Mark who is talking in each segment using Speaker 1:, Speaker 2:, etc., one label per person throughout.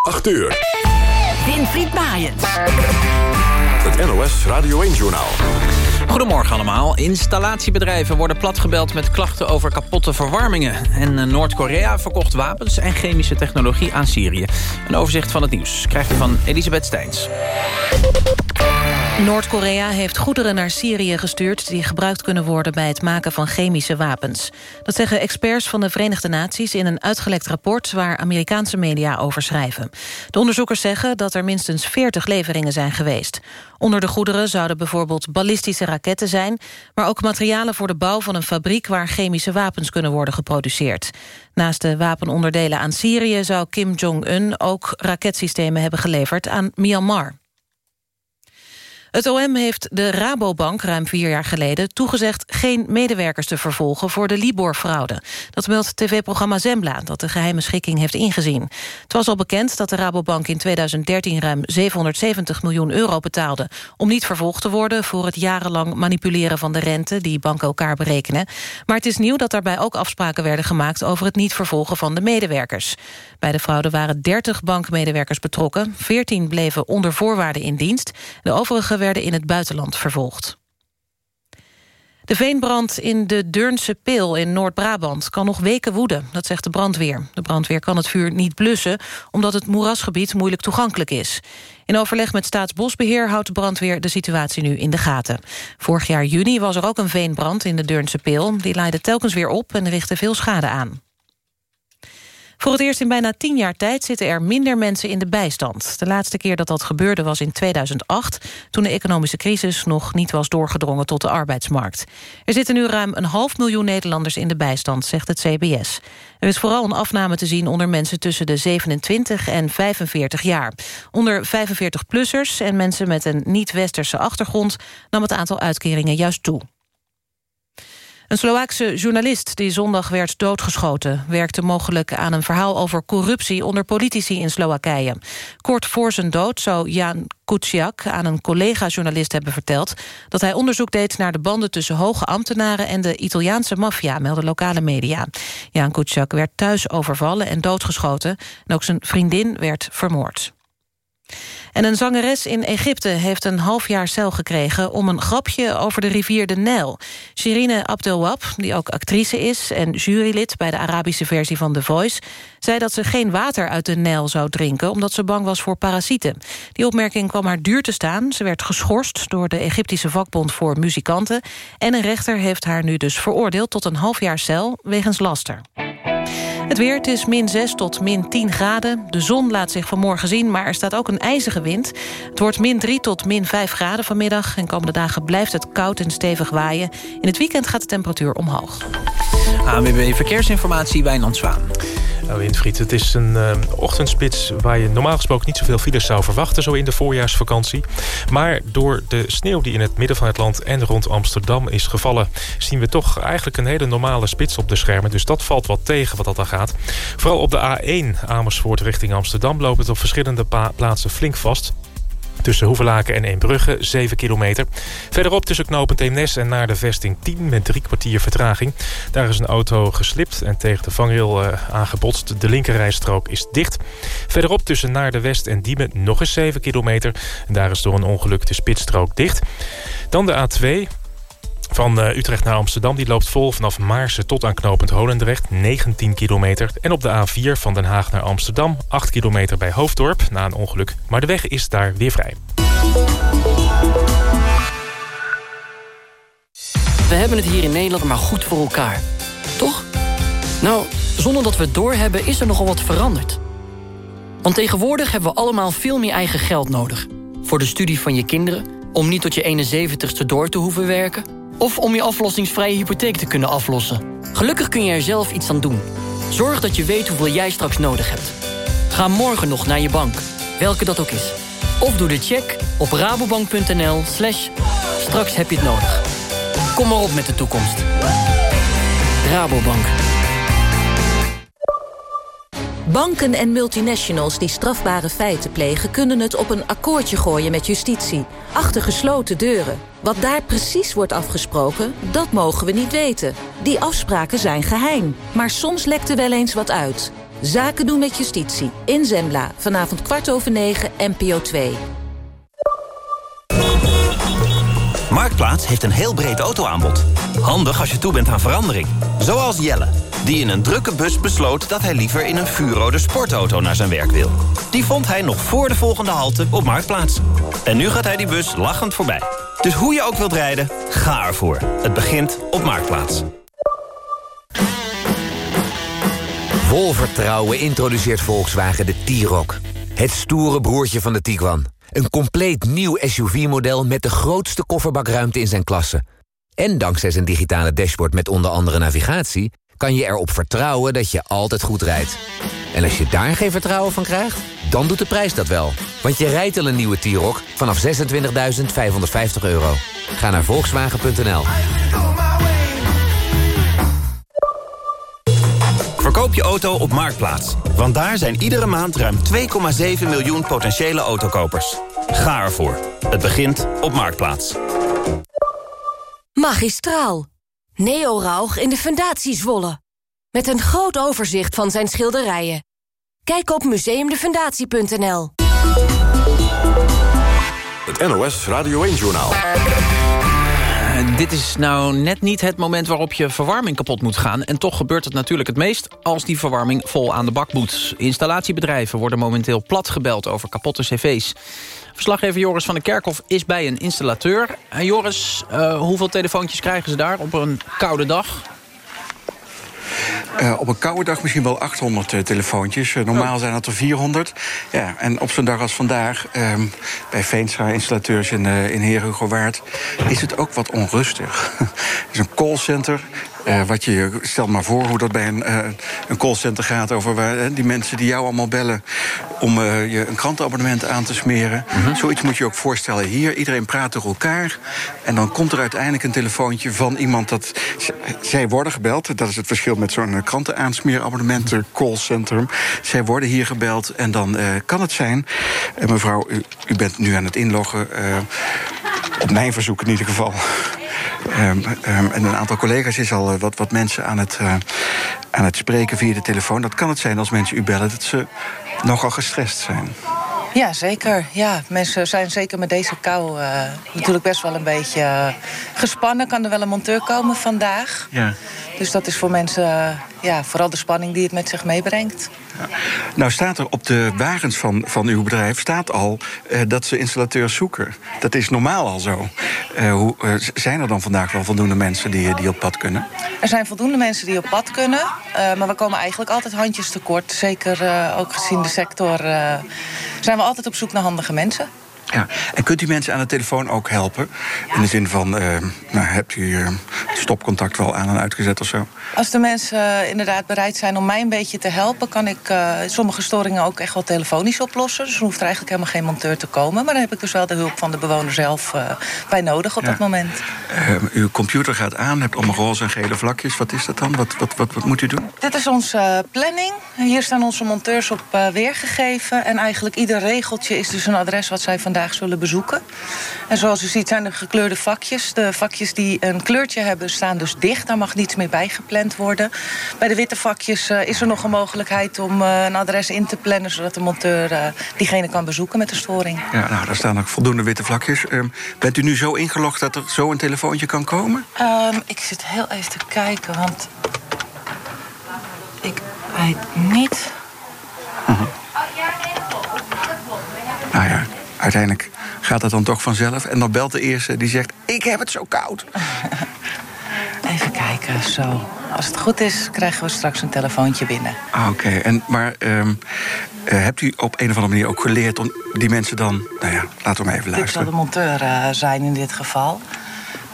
Speaker 1: 8 uur.
Speaker 2: Winfried Maaiens.
Speaker 1: Het NOS Radio 1-journaal.
Speaker 3: Goedemorgen allemaal. Installatiebedrijven worden platgebeld met klachten over kapotte verwarmingen. En eh, Noord-Korea verkocht wapens en chemische technologie aan Syrië. Een overzicht van het nieuws krijgt u van Elisabeth Steins.
Speaker 4: Noord-Korea heeft goederen naar Syrië gestuurd... die gebruikt kunnen worden bij het maken van chemische wapens. Dat zeggen experts van de Verenigde Naties... in een uitgelekt rapport waar Amerikaanse media over schrijven. De onderzoekers zeggen dat er minstens 40 leveringen zijn geweest. Onder de goederen zouden bijvoorbeeld ballistische raketten zijn... maar ook materialen voor de bouw van een fabriek... waar chemische wapens kunnen worden geproduceerd. Naast de wapenonderdelen aan Syrië zou Kim Jong-un... ook raketsystemen hebben geleverd aan Myanmar. Het OM heeft de Rabobank ruim vier jaar geleden toegezegd... geen medewerkers te vervolgen voor de Libor-fraude. Dat meldt tv-programma Zembla, dat de geheime schikking heeft ingezien. Het was al bekend dat de Rabobank in 2013 ruim 770 miljoen euro betaalde... om niet vervolgd te worden voor het jarenlang manipuleren van de rente... die banken elkaar berekenen. Maar het is nieuw dat daarbij ook afspraken werden gemaakt... over het niet vervolgen van de medewerkers. Bij de fraude waren 30 bankmedewerkers betrokken. 14 bleven onder voorwaarden in dienst. De overige werden in het buitenland vervolgd. De veenbrand in de Deurnse Peel in Noord-Brabant kan nog weken woeden, dat zegt de brandweer. De brandweer kan het vuur niet blussen, omdat het moerasgebied moeilijk toegankelijk is. In overleg met Staatsbosbeheer houdt de brandweer de situatie nu in de gaten. Vorig jaar juni was er ook een veenbrand in de Deurnse Peel. Die leidde telkens weer op en richtte veel schade aan. Voor het eerst in bijna tien jaar tijd zitten er minder mensen in de bijstand. De laatste keer dat dat gebeurde was in 2008... toen de economische crisis nog niet was doorgedrongen tot de arbeidsmarkt. Er zitten nu ruim een half miljoen Nederlanders in de bijstand, zegt het CBS. Er is vooral een afname te zien onder mensen tussen de 27 en 45 jaar. Onder 45-plussers en mensen met een niet-westerse achtergrond... nam het aantal uitkeringen juist toe. Een Sloaakse journalist die zondag werd doodgeschoten... werkte mogelijk aan een verhaal over corruptie onder politici in Slowakije. Kort voor zijn dood zou Jan Kuciak aan een collega-journalist hebben verteld... dat hij onderzoek deed naar de banden tussen hoge ambtenaren... en de Italiaanse maffia, melden lokale media. Jan Kuciak werd thuis overvallen en doodgeschoten... en ook zijn vriendin werd vermoord. En een zangeres in Egypte heeft een half jaar cel gekregen... om een grapje over de rivier de Nijl. Shirine Abdelwab, die ook actrice is... en jurylid bij de Arabische versie van The Voice... zei dat ze geen water uit de Nijl zou drinken... omdat ze bang was voor parasieten. Die opmerking kwam haar duur te staan. Ze werd geschorst door de Egyptische vakbond voor muzikanten... en een rechter heeft haar nu dus veroordeeld tot een half jaar cel... wegens laster. Het weer, het is min 6 tot min 10 graden. De zon laat zich vanmorgen zien, maar er staat ook een ijzige wind. Het wordt min 3 tot min 5 graden vanmiddag. En komende dagen blijft het koud en stevig waaien. In het weekend gaat de temperatuur omhoog.
Speaker 3: ANWB Verkeersinformatie, Wijnand Zwaan.
Speaker 5: Nou, Winfried, het is een uh, ochtendspits waar je normaal gesproken niet zoveel files zou verwachten, zo in de voorjaarsvakantie. Maar door de sneeuw die in het midden van het land en rond Amsterdam is gevallen, zien we toch eigenlijk een hele normale spits op de schermen. Dus dat valt wat tegen wat dat dan gaat. Vooral op de A1 Amersfoort richting Amsterdam loopt het op verschillende plaatsen flink vast. Tussen Hoevelaken en Eembrugge, 7 kilometer. Verderop tussen knooppunt Eemnes en naar de vesting 10 met drie kwartier vertraging. Daar is een auto geslipt en tegen de vangrail uh, aangebotst. De linkerrijstrook is dicht. Verderop tussen naar de West en Diemen nog eens 7 kilometer. En daar is door een ongeluk de spitsstrook dicht. Dan de A2 van uh, Utrecht naar Amsterdam die loopt vol vanaf Maarsen tot aan knooppunt Holendrecht, 19 kilometer. En op de A4 van Den Haag naar Amsterdam, 8 kilometer bij Hoofddorp na een ongeluk. Maar de weg is daar weer vrij.
Speaker 6: We hebben het hier in Nederland maar goed voor elkaar. Toch? Nou, zonder dat we het doorhebben is er nogal wat veranderd. Want tegenwoordig hebben we allemaal veel meer eigen geld nodig. Voor de studie van je kinderen, om niet tot je 71ste door te hoeven werken of om je aflossingsvrije hypotheek te kunnen aflossen. Gelukkig kun je er zelf iets aan doen. Zorg dat je weet hoeveel jij straks nodig hebt. Ga morgen nog naar je bank, welke dat ook is. Of doe de check op rabobank.nl slash straks heb je het nodig. Kom maar op met de toekomst. Rabobank.
Speaker 7: Banken en multinationals die strafbare feiten plegen... kunnen het op een akkoordje gooien met justitie. Achter gesloten deuren. Wat daar precies wordt afgesproken, dat mogen we niet weten. Die afspraken zijn geheim. Maar soms lekt er wel eens wat uit. Zaken doen met justitie. In Zembla. Vanavond kwart over negen, NPO 2.
Speaker 8: Marktplaats heeft een heel breed autoaanbod. Handig als je toe bent aan verandering. Zoals Jelle, die in een drukke bus besloot... dat hij liever in een vuurrode sportauto naar zijn werk wil. Die vond hij nog voor de volgende halte op Marktplaats. En nu gaat hij die bus lachend voorbij. Dus hoe je ook wilt rijden, ga ervoor. Het begint op Marktplaats.
Speaker 9: Vol vertrouwen introduceert Volkswagen de T-Roc. Het stoere broertje van de Tiguan. Een compleet nieuw SUV-model met de grootste kofferbakruimte in zijn klasse. En dankzij zijn digitale dashboard met onder andere navigatie... kan je erop vertrouwen dat je altijd goed rijdt. En als je daar geen vertrouwen van krijgt, dan doet de prijs dat wel. Want je rijdt al een nieuwe T-Roc vanaf 26.550 euro. Ga naar Volkswagen.nl.
Speaker 8: Verkoop je auto op Marktplaats. Want daar zijn iedere maand ruim 2,7 miljoen potentiële autokopers. Ga ervoor. Het begint op Marktplaats.
Speaker 10: Magistraal. Neo Rauch in de Fundatie Zwolle. Met een groot overzicht van zijn schilderijen. Kijk op museumdefundatie.nl.
Speaker 1: Het NOS Radio 1-journaal.
Speaker 3: En dit is nou net niet het moment waarop je verwarming kapot moet gaan. En toch gebeurt het natuurlijk het meest als die verwarming vol aan de bak moet. Installatiebedrijven worden momenteel platgebeld over kapotte cv's. Verslaggever Joris van der Kerkhof is bij een installateur. En Joris, uh, hoeveel telefoontjes krijgen ze daar op een koude dag?
Speaker 11: Uh, op een koude dag misschien wel 800 uh, telefoontjes. Uh, normaal zijn het er 400. Ja, en op zo'n dag als vandaag, um, bij Veenstra installateurs in, in Herengewaard... is het ook wat onrustig. het is een callcenter. Uh, wat je, stel maar voor hoe dat bij een, uh, een callcenter gaat... over waar, uh, die mensen die jou allemaal bellen... om je een krantenabonnement aan te smeren. Mm -hmm. Zoiets moet je ook voorstellen hier. Iedereen praat door elkaar. En dan komt er uiteindelijk een telefoontje van iemand dat... Zij worden gebeld. Dat is het verschil met zo'n krantenaansmeerabonnement, callcenter. Zij worden hier gebeld en dan kan het zijn... mevrouw, u, u, bent nu aan het inloggen... op mijn verzoek in ieder geval... Um, um, en een aantal collega's is al uh, wat, wat mensen aan het, uh, aan het spreken via de telefoon. Dat kan het zijn als mensen u bellen dat ze nogal gestrest zijn.
Speaker 12: Ja, zeker. Ja, mensen zijn zeker met deze kou uh, natuurlijk best wel een beetje gespannen. Kan er wel een monteur komen vandaag.
Speaker 11: Ja.
Speaker 12: Dus dat is voor mensen ja, vooral de spanning die het met zich meebrengt.
Speaker 11: Ja. Nou staat er op de wagens van, van uw bedrijf staat al uh, dat ze installateurs zoeken. Dat is normaal al zo. Uh, hoe, uh, zijn er dan vandaag wel voldoende mensen die, die op pad kunnen?
Speaker 12: Er zijn voldoende mensen die op pad kunnen. maar we komen eigenlijk altijd handjes tekort. Zeker ook gezien de sector zijn we altijd op zoek naar handige mensen.
Speaker 11: Ja, en kunt u mensen aan de telefoon ook helpen? In de zin van, uh, nou, hebt u uh, stopcontact wel aan en uitgezet of zo?
Speaker 12: Als de mensen uh, inderdaad bereid zijn om mij een beetje te helpen... kan ik sommige storingen ook echt wel telefonisch oplossen. Dus er hoeft er eigenlijk helemaal geen monteur te komen. Maar dan heb ik dus wel de hulp van de bewoner zelf bij nodig op ja. dat moment.
Speaker 11: Ehm, uw computer gaat aan, hebt allemaal roze en gele vlakjes. Wat is dat dan? Wat, wat, wat, wat moet u doen?
Speaker 12: Dit is onze planning. Hier staan onze monteurs op weergegeven. En eigenlijk ieder regeltje is dus een adres wat zij vandaag zullen bezoeken. En zoals u ziet zijn er gekleurde vakjes. De vakjes die een kleurtje hebben staan dus dicht. Daar mag niets meer bijgepland worden. Bij de witte vakjes uh, is er nog een mogelijkheid om uh, een adres in te plannen... zodat de monteur uh, diegene kan bezoeken met de storing.
Speaker 11: Ja, nou, daar staan ook voldoende witte vlakjes. Um, bent u nu zo ingelogd dat er zo een telefoontje kan komen?
Speaker 12: Um, ik zit heel even te kijken, want... ik weet niet...
Speaker 11: Uh -huh. Uiteindelijk gaat dat dan toch vanzelf. En dan belt de eerste die zegt, ik heb het zo koud.
Speaker 12: Even kijken, zo. Als het goed is, krijgen we straks een telefoontje binnen.
Speaker 11: Ah, Oké, okay. en maar um, uh, hebt u op een of andere manier ook geleerd... om die mensen dan, nou ja, laten we maar even luisteren.
Speaker 12: Dit zal de monteur uh, zijn in dit geval.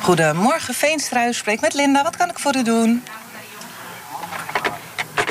Speaker 12: Goedemorgen, Veenstra, u spreekt met Linda. Wat kan ik voor u doen?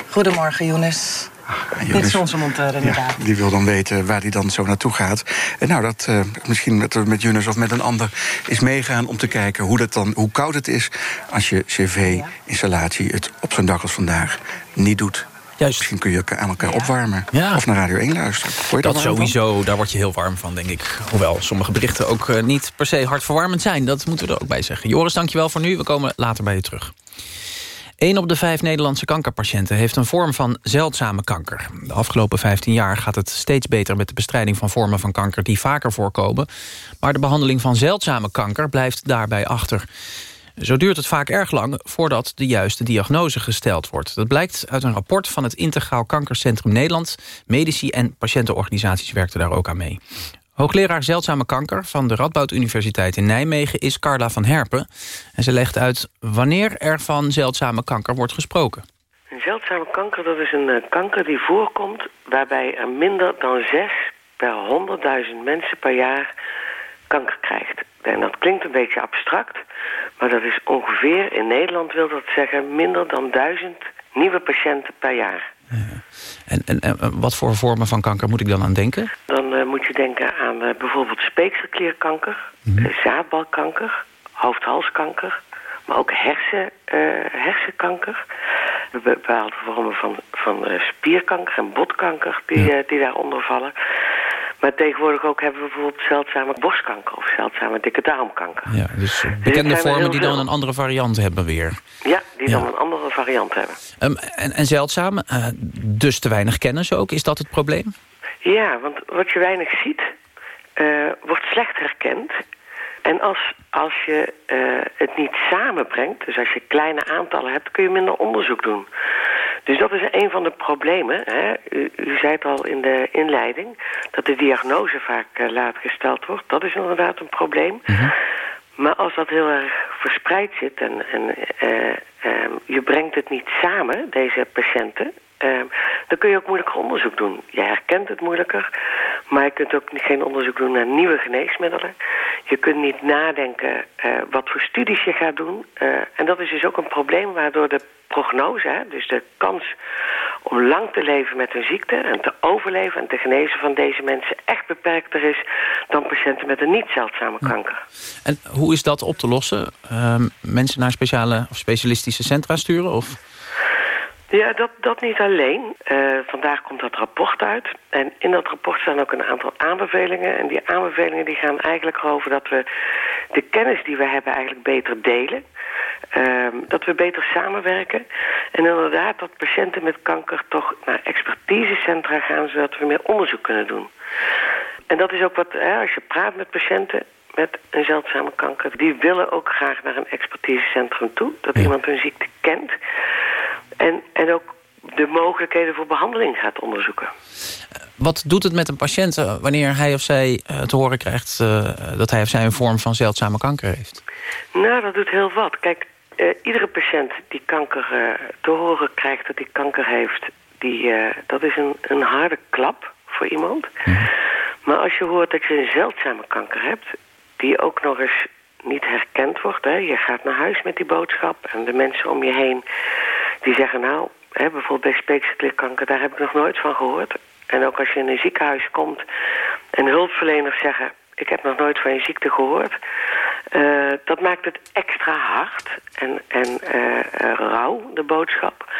Speaker 12: Goedemorgen, Younes.
Speaker 11: Ah,
Speaker 12: Dit is onze monteur, inderdaad.
Speaker 11: Ja, die wil dan weten waar hij dan zo naartoe gaat. En nou, dat uh, misschien met, met Younes of met een ander is meegaan om te kijken hoe, dat dan, hoe koud het is als je cv-installatie het op zo'n dag als vandaag niet doet.
Speaker 3: Juist.
Speaker 11: Misschien kun je aan elkaar ja. opwarmen. Ja. Of naar Radio 1 luisteren.
Speaker 3: Je dat, dat sowieso, daar word je heel warm van, denk ik. Hoewel sommige berichten ook uh, niet per se hartverwarmend zijn. Dat moeten we er ook bij zeggen. Joris, dankjewel voor nu. We komen later bij je terug. Een op de vijf Nederlandse kankerpatiënten heeft een vorm van zeldzame kanker. De afgelopen 15 jaar gaat het steeds beter met de bestrijding van vormen van kanker die vaker voorkomen. Maar de behandeling van zeldzame kanker blijft daarbij achter. Zo duurt het vaak erg lang voordat de juiste diagnose gesteld wordt. Dat blijkt uit een rapport van het Integraal Kankercentrum Nederland. Medici en patiëntenorganisaties werkten daar ook aan mee. Hoogleraar zeldzame kanker van de Radboud Universiteit in Nijmegen is Carla van Herpen. En ze legt uit wanneer er van zeldzame kanker wordt gesproken.
Speaker 13: Een zeldzame kanker dat is een uh, kanker die voorkomt waarbij er minder dan 6 per 100.000 mensen per jaar kanker krijgt. En dat klinkt een beetje abstract, maar dat is ongeveer in Nederland wil dat zeggen minder dan 1000 nieuwe patiënten per jaar.
Speaker 3: En, en, en, wat voor vormen van kanker moet ik dan aan denken?
Speaker 13: Dan uh, moet je denken aan uh, bijvoorbeeld speekselklierkanker, mm -hmm. zaadbalkanker, hoofd-halskanker, maar ook hersen, hersenkanker. Bepaalde vormen van, van spierkanker en botkanker die, ja. die daaronder vallen. Maar tegenwoordig ook hebben we bijvoorbeeld zeldzame borstkanker of zeldzame dikke darmkanker.
Speaker 3: Ja, dus bekende dus vormen die dan een andere variant hebben weer.
Speaker 13: Ja, die ja. dan een andere variant hebben.
Speaker 3: Um, en, en zeldzaam, uh, dus te weinig kennis ook, is dat het probleem?
Speaker 13: Ja, want wat je weinig ziet, uh, wordt slecht herkend. En als, als je uh, het niet samenbrengt, dus als je kleine aantallen hebt... kun je minder onderzoek doen. Dus dat is een van de problemen. Hè? U, u, zei het al in de inleiding... dat de diagnose vaak uh, laat gesteld wordt. Dat is inderdaad een probleem. Mm -hmm. Maar als dat heel erg verspreid zit en, en uh, um, je brengt het niet samen, deze patiënten... Um, dan kun je ook moeilijker onderzoek doen. Je herkent het moeilijker, maar je kunt ook geen onderzoek doen naar nieuwe geneesmiddelen. Je kunt niet nadenken uh, wat voor studies je gaat doen. Uh, en dat is dus ook een probleem waardoor de prognose, hè, dus de kans om lang te leven met een ziekte en te overleven en te genezen van deze mensen echt beperkter is dan patiënten met een niet zeldzame kanker.
Speaker 3: En hoe is dat op te lossen? Uh, mensen naar speciale of specialistische centra sturen? Of?
Speaker 13: Ja, dat, dat niet alleen. Uh, vandaag komt dat rapport uit. En in dat rapport staan ook een aantal aanbevelingen. En die aanbevelingen die gaan eigenlijk over dat we de kennis die we hebben eigenlijk beter delen. Uh, dat we beter samenwerken. En inderdaad dat patiënten met kanker toch naar expertisecentra gaan... zodat we meer onderzoek kunnen doen. En dat is ook wat, hè, als je praat met patiënten met een zeldzame kanker... die willen ook graag naar een expertisecentrum toe. Dat iemand hun ziekte kent. En, en ook de mogelijkheden voor behandeling gaat onderzoeken.
Speaker 3: Wat doet het met een patiënt wanneer hij of zij te horen krijgt... Uh, dat hij of zij een vorm van zeldzame kanker heeft?
Speaker 13: Nou, dat doet heel wat. Kijk, uh, iedere patiënt die kanker uh, te horen krijgt dat hij kanker heeft... Die, dat is een, een harde klap voor iemand. Mm. Maar als je hoort dat je een zeldzame kanker hebt... die ook nog eens niet herkend wordt... Hè, je gaat naar huis met die boodschap... en de mensen om je heen die zeggen nou, hè, bijvoorbeeld bij speekselklierkanker, daar heb ik nog nooit van gehoord. En ook als je in een ziekenhuis komt en hulpverleners zeggen, ik heb nog nooit van je ziekte gehoord. Uh, dat maakt het extra hard en, en uh, rauw, de boodschap.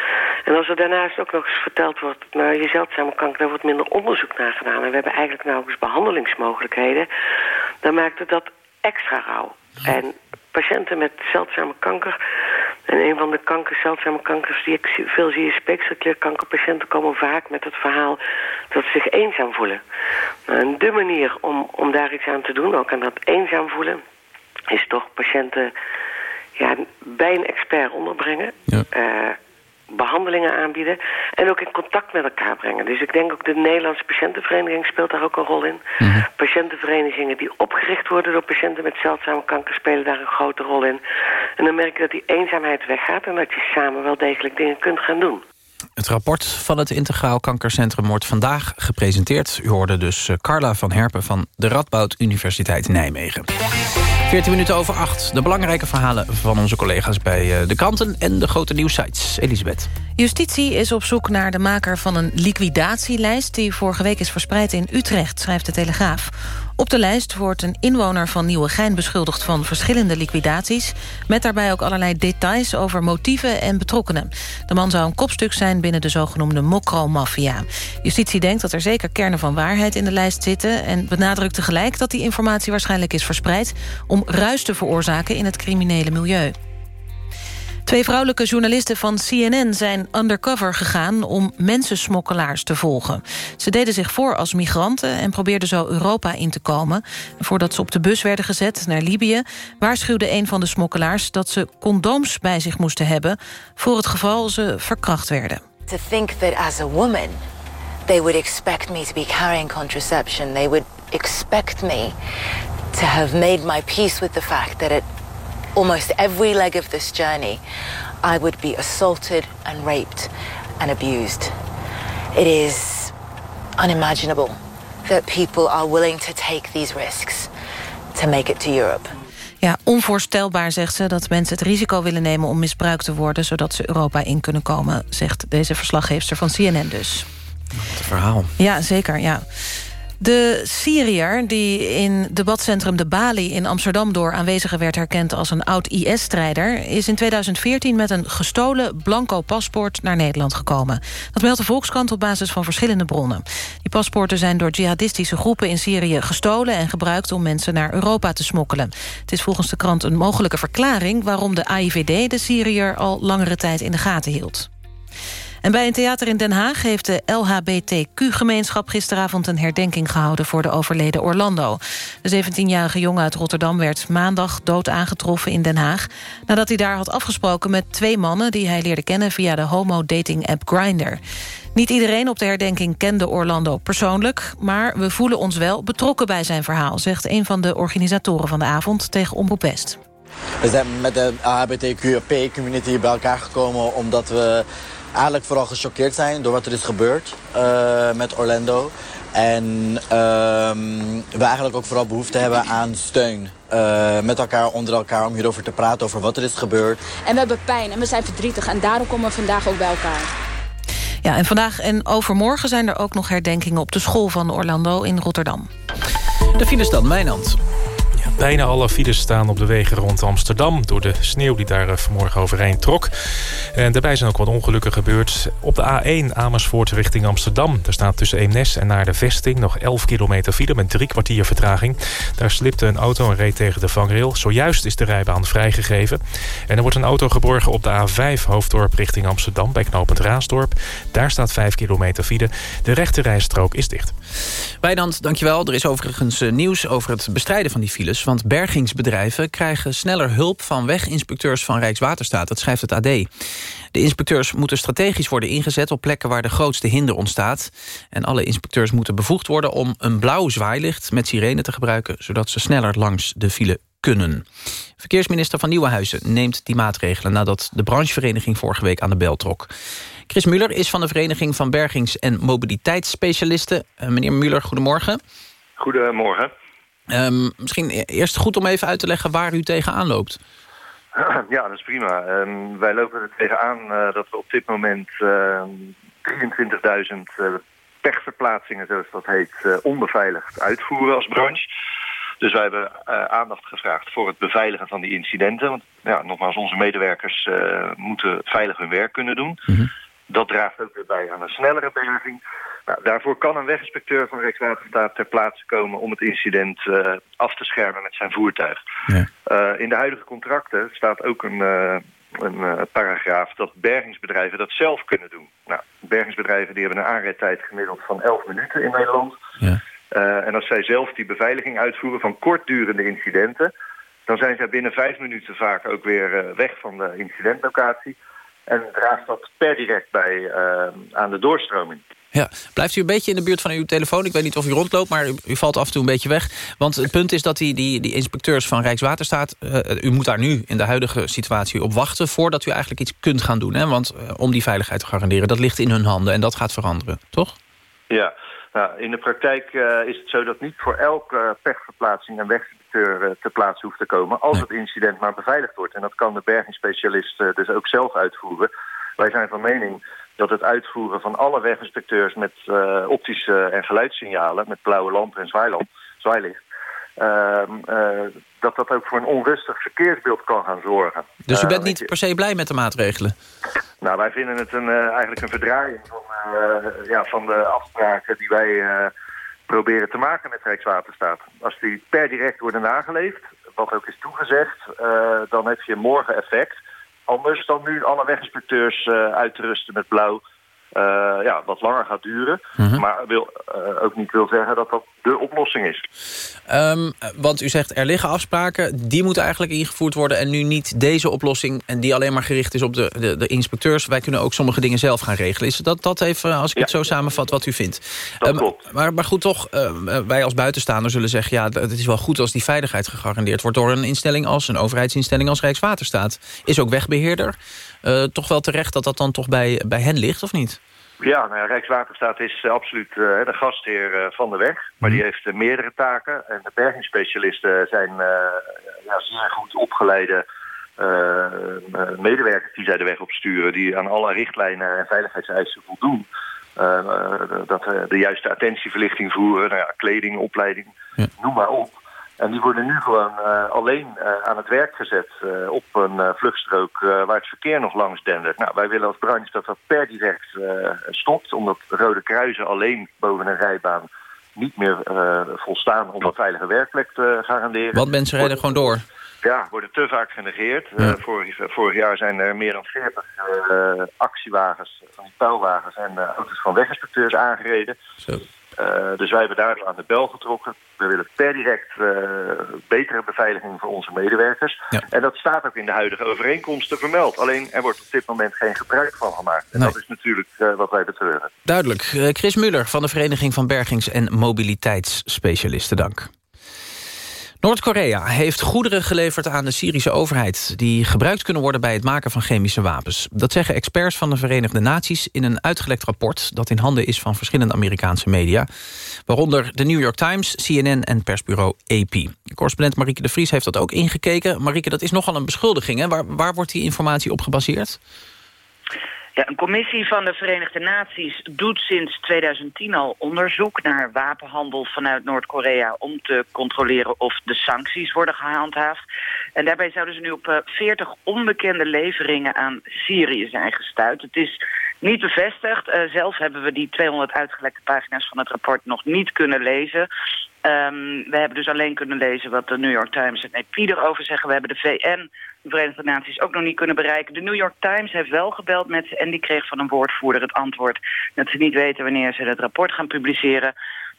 Speaker 13: En als er daarnaast ook nog eens verteld wordt... nou, je zeldzame kanker, daar wordt minder onderzoek naar gedaan... en we hebben eigenlijk nauwelijks behandelingsmogelijkheden... dan maakt het dat extra rauw. En patiënten met zeldzame kanker en een van de kankers, zeldzame kankers die ik veel zie is speekselklierkankerpatiënten komen vaak met het verhaal dat ze zich eenzaam voelen. En de manier om, om daar iets aan te doen, ook aan dat eenzaam voelen, is toch patiënten ja, bij een expert onderbrengen. Ja. Uh, behandelingen aanbieden en ook in contact met elkaar brengen. Dus ik denk ook de Nederlandse patiëntenvereniging speelt daar ook een rol in. Mm -hmm. Patiëntenverenigingen die opgericht worden door patiënten met zeldzame kanker spelen daar een grote rol in. En dan merk je dat die eenzaamheid weggaat en dat je samen wel degelijk dingen kunt gaan doen.
Speaker 3: Het rapport van het Integraal Kankercentrum wordt vandaag gepresenteerd. U hoorde dus Carla van Herpen van de Radboud Universiteit Nijmegen. 14 minuten over 8. De belangrijke verhalen van onze collega's bij de kranten en de grote nieuwsites. Elisabeth.
Speaker 4: Justitie is op zoek naar de maker van een liquidatielijst... die vorige week is verspreid in Utrecht, schrijft de Telegraaf. Op de lijst wordt een inwoner van Nieuwegein beschuldigd van verschillende liquidaties... met daarbij ook allerlei details over motieven en betrokkenen. De man zou een kopstuk zijn binnen de zogenoemde mokro-maffia. Justitie denkt dat er zeker kernen van waarheid in de lijst zitten... en benadrukt tegelijk dat die informatie waarschijnlijk is verspreid... om ruis te veroorzaken in het criminele milieu. Twee vrouwelijke journalisten van CNN zijn undercover gegaan... om mensensmokkelaars te volgen. Ze deden zich voor als migranten en probeerden zo Europa in te komen. voordat ze op de bus werden gezet naar Libië... waarschuwde een van de smokkelaars dat ze condooms bij zich moesten hebben... voor het geval ze verkracht werden.
Speaker 14: To think that as a woman they would expect me to be carrying contraception. They would expect me to have made my peace with the fact that at almost every leg of this journey, I would be assaulted and raped and abused. It is unimaginable that people are willing to take these risks to make it to Europe.
Speaker 4: Ja, onvoorstelbaar, zegt ze, dat mensen het risico willen nemen... om misbruikt te worden, zodat ze Europa in kunnen komen... zegt deze verslaggeefster van CNN dus.
Speaker 3: Wat een verhaal.
Speaker 4: Ja, zeker, ja. De Syriër, die in debatcentrum De Bali in Amsterdam... door aanwezigen werd herkend als een oud-IS-strijder... is in 2014 met een gestolen blanco paspoort naar Nederland gekomen. Dat meldt de Volkskrant op basis van verschillende bronnen. Die paspoorten zijn door jihadistische groepen in Syrië gestolen... en gebruikt om mensen naar Europa te smokkelen. Het is volgens de krant een mogelijke verklaring... waarom de AIVD de Syriër al langere tijd in de gaten hield. En bij een theater in Den Haag heeft de LHBTQ-gemeenschap... gisteravond een herdenking gehouden voor de overleden Orlando. De 17-jarige jongen uit Rotterdam werd maandag dood aangetroffen in Den Haag... nadat hij daar had afgesproken met twee mannen... die hij leerde kennen via de homo-dating-app Grindr. Niet iedereen op de herdenking kende Orlando persoonlijk... maar we voelen ons wel betrokken bij zijn verhaal... zegt een van de organisatoren van de avond tegen Omroep West.
Speaker 15: We zijn met de LHBTQP-community bij elkaar gekomen... omdat we eigenlijk vooral gechoqueerd zijn door wat er is gebeurd uh, met Orlando. En ehm, we eigenlijk ook vooral behoefte hebben aan steun. Uh, met elkaar, onder elkaar, om hierover te praten over wat er is gebeurd.
Speaker 16: En we hebben pijn en we zijn verdrietig. En daarom komen we vandaag ook bij elkaar.
Speaker 4: Ja, en vandaag en overmorgen zijn er ook nog herdenkingen... op de school van Orlando in Rotterdam.
Speaker 3: De files dan, Mijnand.
Speaker 5: Bijna alle files staan op de wegen rond Amsterdam... door de sneeuw die daar eh, vanmorgen overheen trok. En daarbij zijn ook wat ongelukken gebeurd. Op de A1 Amersfoort richting Amsterdam. Daar staat tussen Eemnes en naar de vesting nog 11 kilometer file... met drie kwartier vertraging. Daar slipte een auto en reed tegen de vangrail. Zojuist is de rijbaan vrijgegeven. En er wordt een auto geborgen op de A5 Hoofddorp richting Amsterdam... bij knooppunt Raasdorp. Daar staat 5 kilometer file. De rechte rijstrook is dicht.
Speaker 3: Wijnand, dankjewel. Er is overigens eh, nieuws over het bestrijden van die files want bergingsbedrijven krijgen sneller hulp van weginspecteurs van Rijkswaterstaat. Dat schrijft het AD. De inspecteurs moeten strategisch worden ingezet op plekken waar de grootste hinder ontstaat. En alle inspecteurs moeten bevoegd worden om een blauw zwaailicht met sirene te gebruiken, zodat ze sneller langs de file kunnen. Verkeersminister van Nieuwenhuizen neemt die maatregelen nadat de branchevereniging vorige week aan de bel trok. Chris Muller is van de Vereniging van Bergings- en Mobiliteitsspecialisten. Uh, meneer Muller, goedemorgen.
Speaker 17: Goedemorgen.
Speaker 3: Um, misschien e-, eerst goed om even uit te leggen waar u tegenaan loopt.
Speaker 17: Ja, dat is prima. Um, wij lopen er tegenaan uh, dat we op dit moment uh, 23.000 uh, pechverplaatsingen, zoals dat heet, uh, onbeveiligd uitvoeren als branche. Dus wij hebben aandacht gevraagd voor het beveiligen van die incidenten. Want ja, nogmaals, onze medewerkers moeten veilig hun werk kunnen doen. Mm -hmm. Dat draagt ook weer bij aan een snellere berging. Nou, daarvoor kan een weginspecteur van Rijkswaterstaat ter plaatse komen om het incident uh, af te schermen met zijn voertuig. Ja. Uh, in de huidige contracten staat ook een, uh, een paragraaf dat bergingsbedrijven dat zelf kunnen doen. Nou, bergingsbedrijven die hebben een aanrijdtijd gemiddeld van 11 minuten in Nederland. Ja. en als zij zelf die beveiliging uitvoeren van kortdurende incidenten, dan zijn zij binnen vijf minuten vaak ook weer weg van de incidentlocatie. En draagt dat per direct bij aan de doorstroming.
Speaker 3: Ja, blijft u een beetje in de buurt van uw telefoon? Ik weet niet of u rondloopt, maar u, u valt af en toe een beetje weg. Want het punt is dat die, die, die inspecteurs van Rijkswaterstaat... Uh, u moet daar nu in de huidige situatie op wachten... voordat u eigenlijk iets kunt gaan doen. Hè? Want uh, om die veiligheid te garanderen, dat ligt in hun handen... en dat gaat veranderen, toch?
Speaker 17: Ja, nou, in de praktijk uh, is het zo dat niet voor elke pechverplaatsing... een weginspecteur te plaatsen hoeft te komen... als het incident maar beveiligd wordt. En dat kan de bergingsspecialist dus ook zelf uitvoeren. Wij zijn van mening dat het uitvoeren van alle weginspecteurs met uh, optische en geluidssignalen... met blauwe lampen en zwaailamp, zwaailicht... Uh, uh, dat dat ook voor een onrustig verkeersbeeld kan gaan zorgen.
Speaker 3: Dus u bent niet per se blij met de maatregelen?
Speaker 17: Nou, wij vinden het een, eigenlijk een verdraaiing van, ja, van de afspraken die wij proberen te maken met Rijkswaterstaat. Als die per direct worden nageleefd, wat ook is toegezegd, dan heb je morgen effect anders dan nu alle weginspecteurs uit te rusten met blauw uh, ja, wat langer gaat duren.
Speaker 3: Mhm.
Speaker 17: Maar wil, uh, ook niet wil zeggen dat dat de oplossing is.
Speaker 3: Um, want u zegt er liggen afspraken, die moeten eigenlijk ingevoerd worden... en nu niet deze oplossing en die alleen maar gericht is op de, de, de inspecteurs. Wij kunnen ook sommige dingen zelf gaan regelen. Is dat, dat even, als ik
Speaker 17: ja.
Speaker 3: het zo samenvat, wat u vindt?
Speaker 17: Dat
Speaker 3: um,
Speaker 17: klopt.
Speaker 3: Maar, maar goed, toch, uh, wij als buitenstaander zullen zeggen... ja, het is wel goed als die veiligheid gegarandeerd wordt... door een instelling als een overheidsinstelling als Rijkswaterstaat. Is ook wegbeheerder. Uh, toch wel terecht dat dat dan toch bij, bij hen ligt, of niet?
Speaker 17: Ja, nou ja, Rijkswaterstaat is uh, absoluut uh, de gastheer uh, van de weg. Maar die heeft meerdere taken. En de bergingsspecialisten zijn ja, zeer goed opgeleide medewerkers die zij de weg opsturen. Die aan alle richtlijnen en veiligheidseisen voldoen. dat de juiste attentieverlichting voeren, nou ja, kleding, opleiding, ja. noem maar op. En die worden nu gewoon uh, alleen uh, aan het werk gezet uh, op een vluchtstrook waar het verkeer nog langs dendert. Nou, wij willen als branche dat dat per direct stopt, omdat rode kruisen alleen boven een rijbaan niet meer volstaan om een veilige werkplek te garanderen.
Speaker 3: Want mensen rijden gewoon door?
Speaker 17: Ja, worden te vaak genegeerd.
Speaker 3: Ja.
Speaker 17: vorig, vorig, jaar zijn er meer dan 40 actiewagens van die pijlwagens en auto's van weginspecteurs aangereden.
Speaker 3: Zo.
Speaker 17: Uh, dus wij hebben daardoor aan de bel getrokken. We willen per direct uh, betere beveiliging voor onze medewerkers.
Speaker 3: Ja.
Speaker 17: En dat staat ook in de huidige overeenkomsten vermeld. Alleen er wordt op dit moment geen gebruik van gemaakt. En
Speaker 3: Nee.
Speaker 17: dat is natuurlijk uh, wat wij betreuren.
Speaker 3: Duidelijk. Chris Muller van de Vereniging van Bergings- en Mobiliteitsspecialisten. Dank. Noord-Korea heeft goederen geleverd aan de Syrische overheid... die gebruikt kunnen worden bij het maken van chemische wapens. Dat zeggen experts van de Verenigde Naties in een uitgelekt rapport... dat in handen is van verschillende Amerikaanse media. Waaronder de New York Times, CNN en persbureau AP. Correspondent Marieke de Vries heeft dat ook ingekeken. Marieke, dat is nogal een beschuldiging. Hè? Waar, waar wordt die informatie op gebaseerd?
Speaker 18: Een commissie van de Verenigde Naties doet sinds 2010 al onderzoek naar wapenhandel vanuit Noord-Korea om te controleren of de sancties worden gehandhaafd. En daarbij zouden ze nu op uh, 40 onbekende leveringen aan Syrië zijn gestuurd. Het is niet bevestigd. Uh, zelf hebben we die 200 uitgelekte pagina's van het rapport nog niet kunnen lezen. Um, we hebben dus alleen kunnen lezen wat de New York Times en AP erover zeggen. We hebben de VN, de Verenigde Naties, ook nog niet kunnen bereiken. De New York Times heeft wel gebeld met ze en die kreeg van een woordvoerder het antwoord dat ze niet weten wanneer ze het rapport gaan publiceren.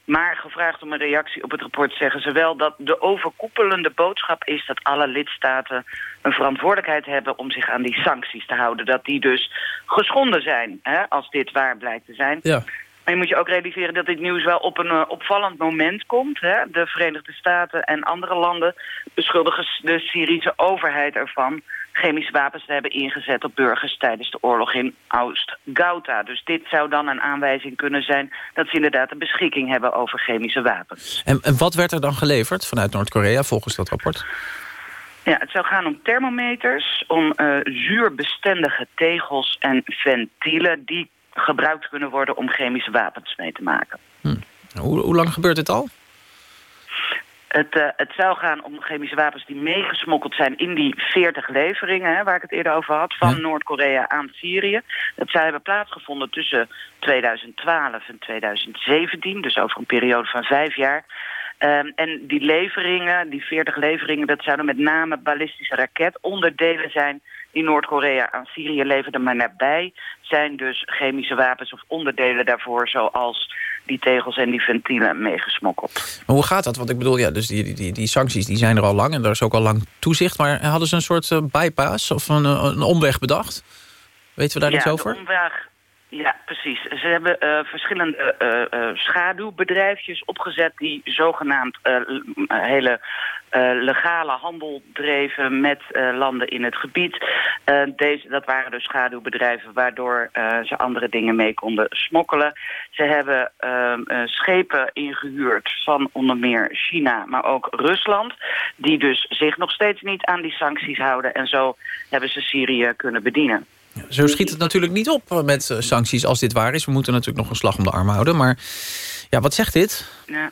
Speaker 18: Maar gevraagd om een reactie op het rapport zeggen ze wel dat de overkoepelende boodschap is dat alle lidstaten een verantwoordelijkheid hebben om zich aan die sancties te houden. Dat die dus geschonden zijn, hè, als dit waar blijkt te zijn.
Speaker 3: Ja.
Speaker 18: Maar je moet je ook realiseren dat dit nieuws wel op een uh, opvallend moment komt. Hè? De Verenigde Staten en andere landen beschuldigen de Syrische overheid ervan... chemische wapens te hebben ingezet op burgers tijdens de oorlog in Oost-Ghouta. Dus dit zou dan een aanwijzing kunnen zijn... dat ze inderdaad een beschikking hebben over chemische wapens.
Speaker 3: En, en wat werd er dan geleverd vanuit Noord-Korea volgens dat rapport?
Speaker 18: Ja, het zou gaan om thermometers, om uh, zuurbestendige tegels en ventielen... die gebruikt kunnen worden om chemische wapens mee te maken.
Speaker 3: Hm. Hoe, hoe, lang gebeurt dit al?
Speaker 18: Het, uh, het zou gaan om chemische wapens die meegesmokkeld zijn in die 40 leveringen... Hè, waar ik het eerder over had, van ja. Noord-Korea aan Syrië. Dat zou hebben plaatsgevonden tussen 2012 en 2017, dus over een periode van vijf jaar... Um, en die leveringen, die 40 leveringen, dat zouden met name ballistische raketonderdelen zijn die Noord-Korea aan Syrië leverde. Maar nabij zijn dus chemische wapens of onderdelen daarvoor, zoals die tegels en die ventielen meegesmokkeld.
Speaker 3: Maar hoe gaat dat? Want ik bedoel, ja, dus die, die, die sancties die zijn er al lang en daar is ook al lang toezicht. Maar hadden ze een soort uh, bypass of een, een omweg bedacht? Weten we daar
Speaker 18: ja,
Speaker 3: iets over?
Speaker 18: De omweg, ja, precies. Ze hebben uh, verschillende uh, uh, schaduwbedrijfjes opgezet... die zogenaamd hele legale handel dreven met landen in het gebied. deze, dat waren dus schaduwbedrijven waardoor ze andere dingen mee konden smokkelen. Ze hebben ehm, schepen ingehuurd van onder meer China, maar ook Rusland... die dus zich nog steeds niet aan die sancties houden. En zo hebben ze Syrië kunnen bedienen.
Speaker 3: Zo schiet het natuurlijk niet op met uh, sancties als dit waar is. We moeten natuurlijk nog een slag om de arm houden. Maar ja, wat zegt dit?
Speaker 18: Ja,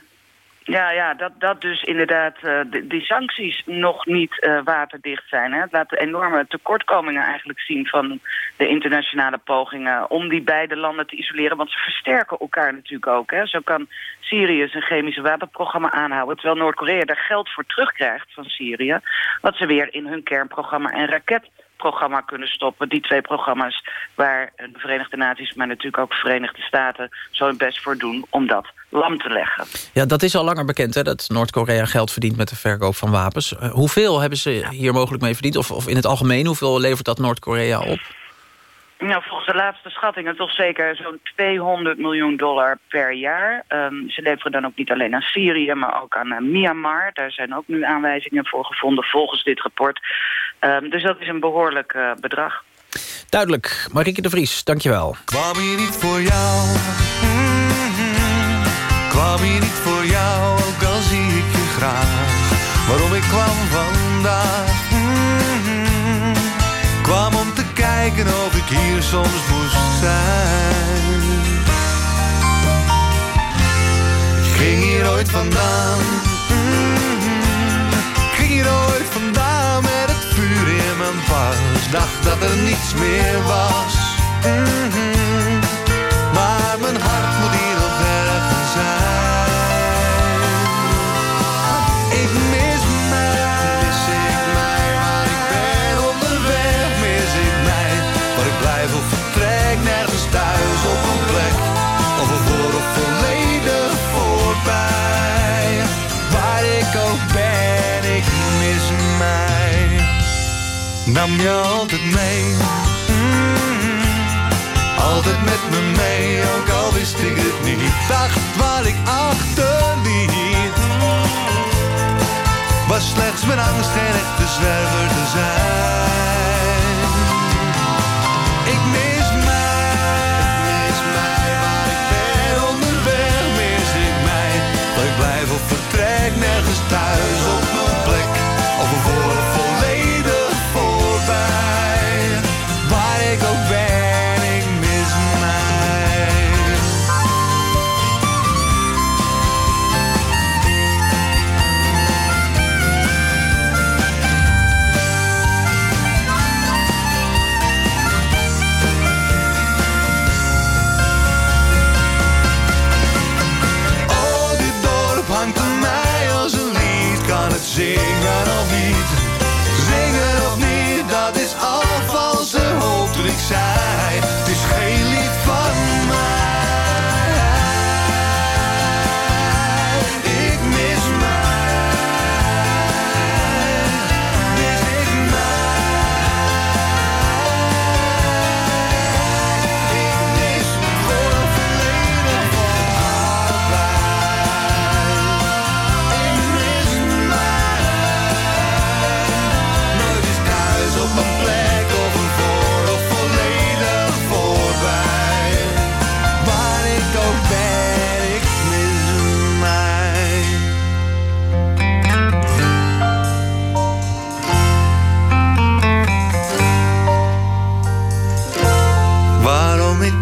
Speaker 18: ja, ja dat, dat dus inderdaad de, die sancties nog niet uh, waterdicht zijn. Hè. Het laat enorme tekortkomingen eigenlijk zien van de internationale pogingen... om die beide landen te isoleren. Want ze versterken elkaar natuurlijk ook. Hè. Zo kan Syrië zijn chemische wapenprogramma aanhouden... terwijl Noord-Korea daar geld voor terugkrijgt van Syrië... wat ze weer in hun kernprogramma en raket programma kunnen stoppen. Die twee programma's waar de Verenigde Naties... maar natuurlijk ook de Verenigde Staten zo hun best voor doen... om dat lam te leggen.
Speaker 3: Ja, dat is al langer bekend, hè, dat Noord-Korea geld verdient... met de verkoop van wapens. Uh, hoeveel hebben ze hier mogelijk mee verdiend? Of, of in het algemeen, hoeveel levert dat Noord-Korea op?
Speaker 18: Nou, volgens de laatste schattingen toch zeker zo'n 200 miljoen dollar per jaar. Um, ze leveren dan ook niet alleen aan Syrië, maar ook aan uh, Myanmar. Daar zijn ook nu aanwijzingen voor gevonden volgens dit rapport. Um, dus dat is een behoorlijk uh, bedrag.
Speaker 3: Duidelijk. Marieke de Vries, dankjewel.
Speaker 19: Kwam hier niet voor jou. Mm -hmm. Kwam hier niet voor jou, ook al zie ik je graag. Waarom ik kwam vandaag. Kijken of ik hier soms moest zijn. Ging hier ooit vandaan. Mm-hmm. Ging hier ooit vandaan met het vuur in mijn pas. Dacht dat er niets meer was. Mm-hmm. Maar mijn hart moet hier ik ik mis mij. Nam je altijd mee. Mm, altijd met me mee, ook al wist ik het niet. Dacht wat ik achterliet. Was slechts mijn angst geen echte zwerver te zijn. Thuis op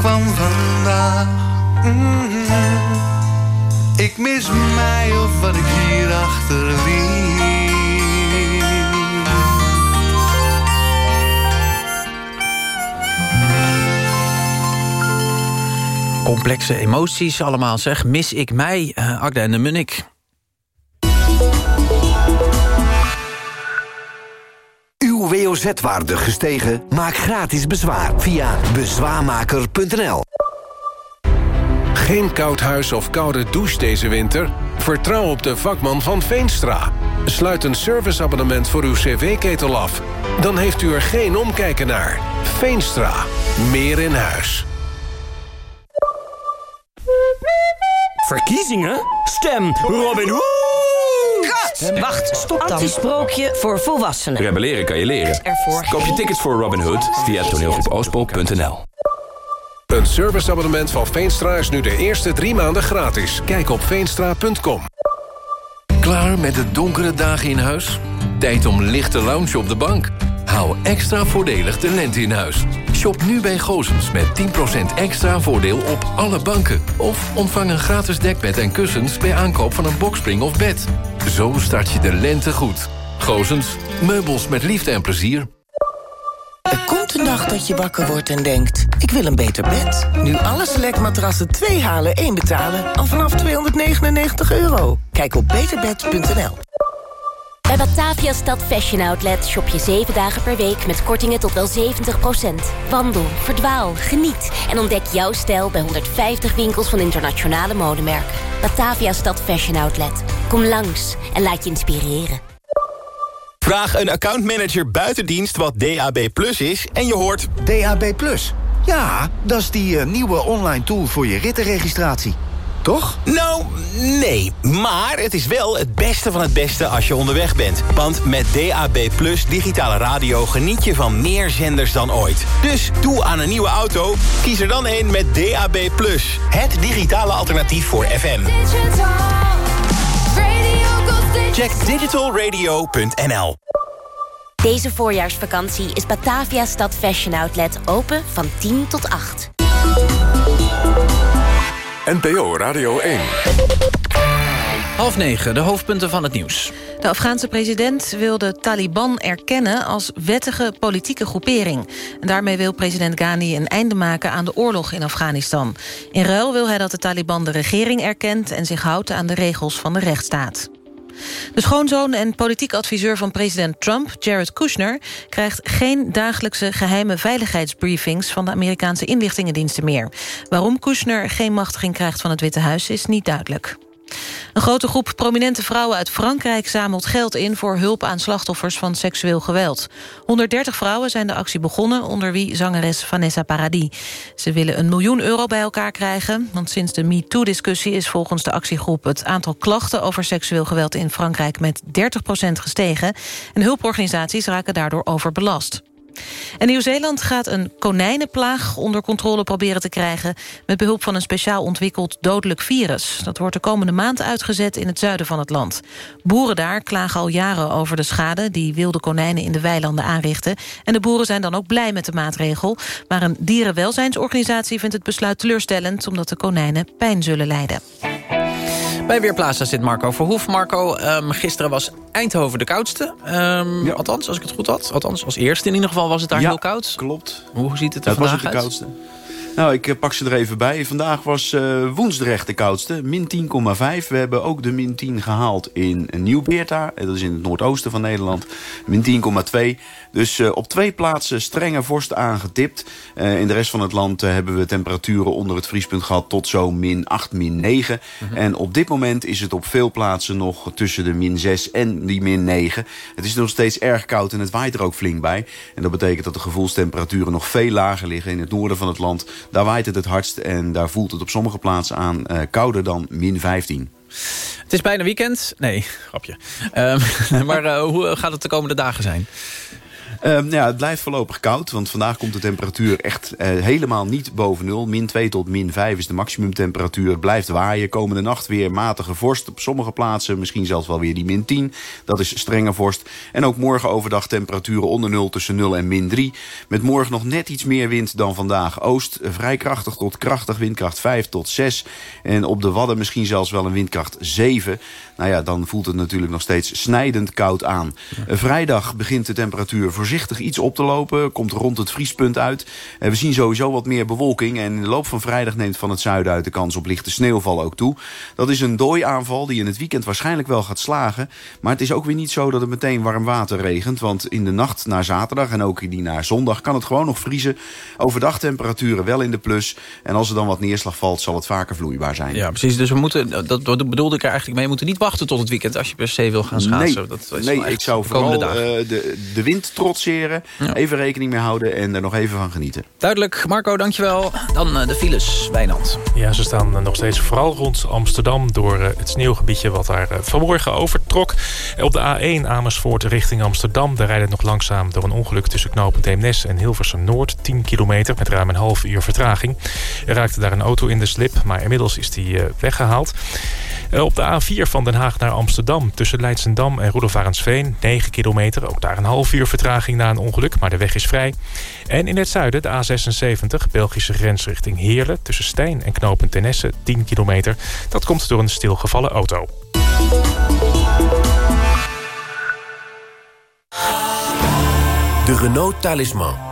Speaker 19: kwam vandaag. Mhm. Ik mis mij of wat ik hier achterliet.
Speaker 3: Complexe emoties allemaal, zeg. Mis ik mij, uh, Agda en de Munnik.
Speaker 20: Uw WOZ-waarde gestegen? Maak gratis bezwaar via bezwaarmaker.nl.
Speaker 21: Geen koud huis of koude douche deze winter? Vertrouw op de vakman van Veenstra. Sluit een serviceabonnement voor uw cv-ketel af. Dan heeft u er geen omkijken naar. Veenstra. Meer in huis.
Speaker 22: Verkiezingen? Stem Robin Hood!
Speaker 2: Wacht, stop dan. Antisprookje voor volwassenen.
Speaker 23: Rebelleren kan je leren.
Speaker 2: Ervoor
Speaker 23: Koop je tickets voor Robin Hood via toneelgroepoostpol.nl.
Speaker 21: Een serviceabonnement van Veenstra is nu de eerste drie maanden gratis. Kijk op veenstra.com.
Speaker 24: Klaar met de donkere dagen in huis? Tijd om lichte lounge op de bank. Hou extra voordelig de lente in huis. Shop nu bij Gozens met 10% extra voordeel op alle banken. Of ontvang een gratis dekbed en kussens bij aankoop van een bokspring of bed. Zo start je de lente goed. Gozens, meubels met liefde en plezier.
Speaker 25: Er komt een dag dat je wakker wordt en denkt... ik wil een beter bed. Nu alle selectmatrassen 2 halen, 1 betalen... al vanaf 299 euro. Kijk op beterbed.nl.
Speaker 26: Bij Batavia Stad Fashion Outlet shop je 7 dagen per week... met kortingen tot wel 70% Wandel, verdwaal, geniet en ontdek jouw stijl... bij 150 winkels van internationale modemerken. Batavia Stad Fashion Outlet. Kom langs en laat je inspireren.
Speaker 8: Vraag een accountmanager buitendienst wat DAB Plus is en je hoort...
Speaker 27: DAB Plus? Ja, dat is die uh, nieuwe online tool voor je rittenregistratie. Toch?
Speaker 8: Nou, nee. Maar het is wel het beste van het beste als je onderweg bent. Want met DAB Plus digitale radio geniet je van meer zenders dan ooit. Dus doe aan een nieuwe auto, kies er dan een met DAB Plus. Het digitale alternatief voor FM. Check digitalradio.nl
Speaker 26: Deze voorjaarsvakantie is Batavia Stad Fashion Outlet open van 10 tot 8.
Speaker 28: NPO Radio 1.
Speaker 3: Half negen, de hoofdpunten van het nieuws.
Speaker 4: De Afghaanse president wil de Taliban erkennen als wettige politieke groepering. En daarmee wil president Ghani een einde maken aan de oorlog in Afghanistan. In ruil wil hij dat de Taliban de regering erkent... en zich houdt aan de regels van de rechtsstaat. De schoonzoon en politiek adviseur van president Trump, Jared Kushner... krijgt geen dagelijkse geheime veiligheidsbriefings... van de Amerikaanse inlichtingendiensten meer. Waarom Kushner geen machtiging krijgt van het Witte Huis is niet duidelijk. Een grote groep prominente vrouwen uit Frankrijk zamelt geld in... voor hulp aan slachtoffers van seksueel geweld. 130 vrouwen zijn de actie begonnen... onder wie zangeres Vanessa Paradis. Ze willen een miljoen euro bij elkaar krijgen... want sinds de MeToo-discussie is volgens de actiegroep... het aantal klachten over seksueel geweld in Frankrijk met 30% gestegen... en hulporganisaties raken daardoor overbelast. Nieuw-Zeeland gaat een konijnenplaag onder controle proberen te krijgen... met behulp van een speciaal ontwikkeld dodelijk virus. Dat wordt de komende maand uitgezet in het zuiden van het land. Boeren daar klagen al jaren over de schade... die wilde konijnen in de weilanden aanrichten. En de boeren zijn dan ook blij met de maatregel. Maar een dierenwelzijnsorganisatie vindt het besluit teleurstellend... omdat de konijnen pijn zullen lijden.
Speaker 3: Bij Weerplaza zit Marco Verhoef. Marco, um, gisteren was Eindhoven de koudste. Um, ja. Althans, als ik het goed had. Althans, als eerste in ieder geval was het daar
Speaker 29: ja,
Speaker 3: heel koud.
Speaker 29: klopt.
Speaker 3: Hoe ziet het er
Speaker 29: ja,
Speaker 3: vandaag
Speaker 29: was het de
Speaker 3: uit?
Speaker 29: koudste. Nou, ik pak ze er even bij. Vandaag was uh, Woensdrecht de koudste, min 10,5. We hebben ook de min 10 gehaald in Nieuw-Beerta. Dat is in het noordoosten van Nederland. Min 10,2. Dus uh, op twee plaatsen strenge vorst aangetipt. Uh, in de rest van het land uh, hebben we temperaturen onder het vriespunt gehad... tot zo min 8, min 9. Mm -hmm. En op dit moment is het op veel plaatsen nog tussen de min 6 en die min 9. Het is nog steeds erg koud en het waait er ook flink bij. En dat betekent dat de gevoelstemperaturen nog veel lager liggen... in het noorden van het land. Daar waait het het hardst en daar voelt het op sommige plaatsen aan kouder dan min 15.
Speaker 3: Het is bijna weekend. Nee, grapje. Um, maar uh, hoe gaat het de komende dagen zijn?
Speaker 29: Um, ja, het blijft voorlopig koud, want vandaag komt de temperatuur echt uh, helemaal niet boven nul. Min 2 tot min 5 is de maximumtemperatuur. Het blijft waaien. Komende nacht weer matige vorst op sommige plaatsen. Misschien zelfs wel weer die min 10. Dat is strenge vorst. En ook morgen overdag temperaturen onder 0 tussen 0 en min 3. Met morgen nog net iets meer wind dan vandaag. Oost vrij krachtig tot krachtig, windkracht 5 tot 6. En op de Wadden misschien zelfs wel een windkracht 7. Nou ja, dan voelt het natuurlijk nog steeds snijdend koud aan. Vrijdag begint de temperatuur voorzichtig iets op te lopen. Komt rond het vriespunt uit. We zien sowieso wat meer bewolking. En in de loop van vrijdag neemt van het zuiden uit de kans op lichte sneeuwval ook toe. Dat is een dooiaanval die in het weekend waarschijnlijk wel gaat slagen. Maar het is ook weer niet zo dat het meteen warm water regent. Want in de nacht naar zaterdag en ook die naar zondag kan het gewoon nog vriezen. Overdag temperaturen wel in de plus. En als er dan wat neerslag valt zal het vaker vloeibaar zijn.
Speaker 3: Ja, precies. Dus we moeten, dat bedoelde ik er eigenlijk mee, we moeten niet wachten tot het weekend als je per se wil gaan schaatsen.
Speaker 29: Nee,
Speaker 3: dat is
Speaker 29: nee ik zou vooral uh, de, de wind trotseren. Ja. Even rekening mee houden en er nog even van genieten.
Speaker 3: Duidelijk. Marco, dankjewel. Dan uh, de files, Wijnand.
Speaker 5: Ja, ze staan uh, nog steeds vooral rond Amsterdam... door het sneeuwgebiedje wat daar vanmorgen overtrok. Op de A1 Amersfoort richting Amsterdam... daar rijdt het nog langzaam door een ongeluk tussen knooppunt Eemnes en Hilversum Noord. 10 kilometer met ruim een half uur vertraging. Er raakte daar een auto in de slip, maar inmiddels is die weggehaald. Op de A4 van Den Haag naar Amsterdam tussen Leidsendam en Roelofarensveen 9 kilometer. Ook daar een half uur vertraging na een ongeluk, maar de weg is vrij. En in het zuiden de A76, Belgische grens richting Heerlen... tussen Stijn en Knopen Tenesse 10 kilometer. Dat komt door een stilgevallen auto.
Speaker 9: De Renault Talisman.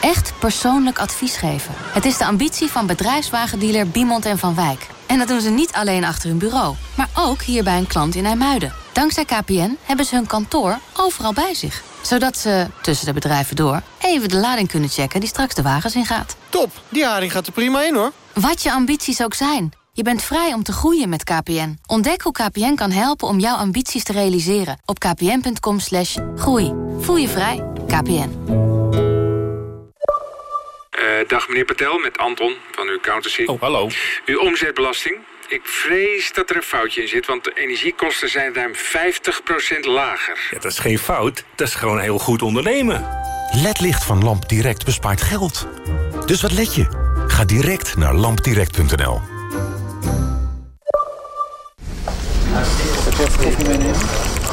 Speaker 26: Echt persoonlijk advies geven. Het is de ambitie van bedrijfswagendealer Biemond en Van Wijk. En dat doen ze niet alleen achter hun bureau, maar ook hier bij een klant in IJmuiden. Dankzij KPN hebben ze hun kantoor overal bij zich. Zodat ze, tussen de bedrijven door, even de lading kunnen checken die straks de wagens ingaat.
Speaker 30: Top, die haring gaat er prima in hoor.
Speaker 26: Wat je ambities ook zijn. Je bent vrij om te groeien met KPN. Ontdek hoe KPN kan helpen om jouw ambities te realiseren. Op kpn.com slash groei. Voel je vrij. KPN.
Speaker 24: Uh, dag meneer Patel, met Anton van uw accountancy.
Speaker 30: Oh, hallo.
Speaker 24: Uw omzetbelasting. Ik vrees dat er een foutje in zit, want de energiekosten zijn ruim 50% lager.
Speaker 30: Ja, dat is geen fout, dat is gewoon heel goed ondernemen.
Speaker 28: LED-licht van Lamp Direct bespaart geld. Dus wat let je? Ga direct naar lampdirect.nl.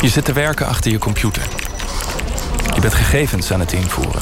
Speaker 11: Je zit te werken achter je computer. Je bent gegevens aan het invoeren.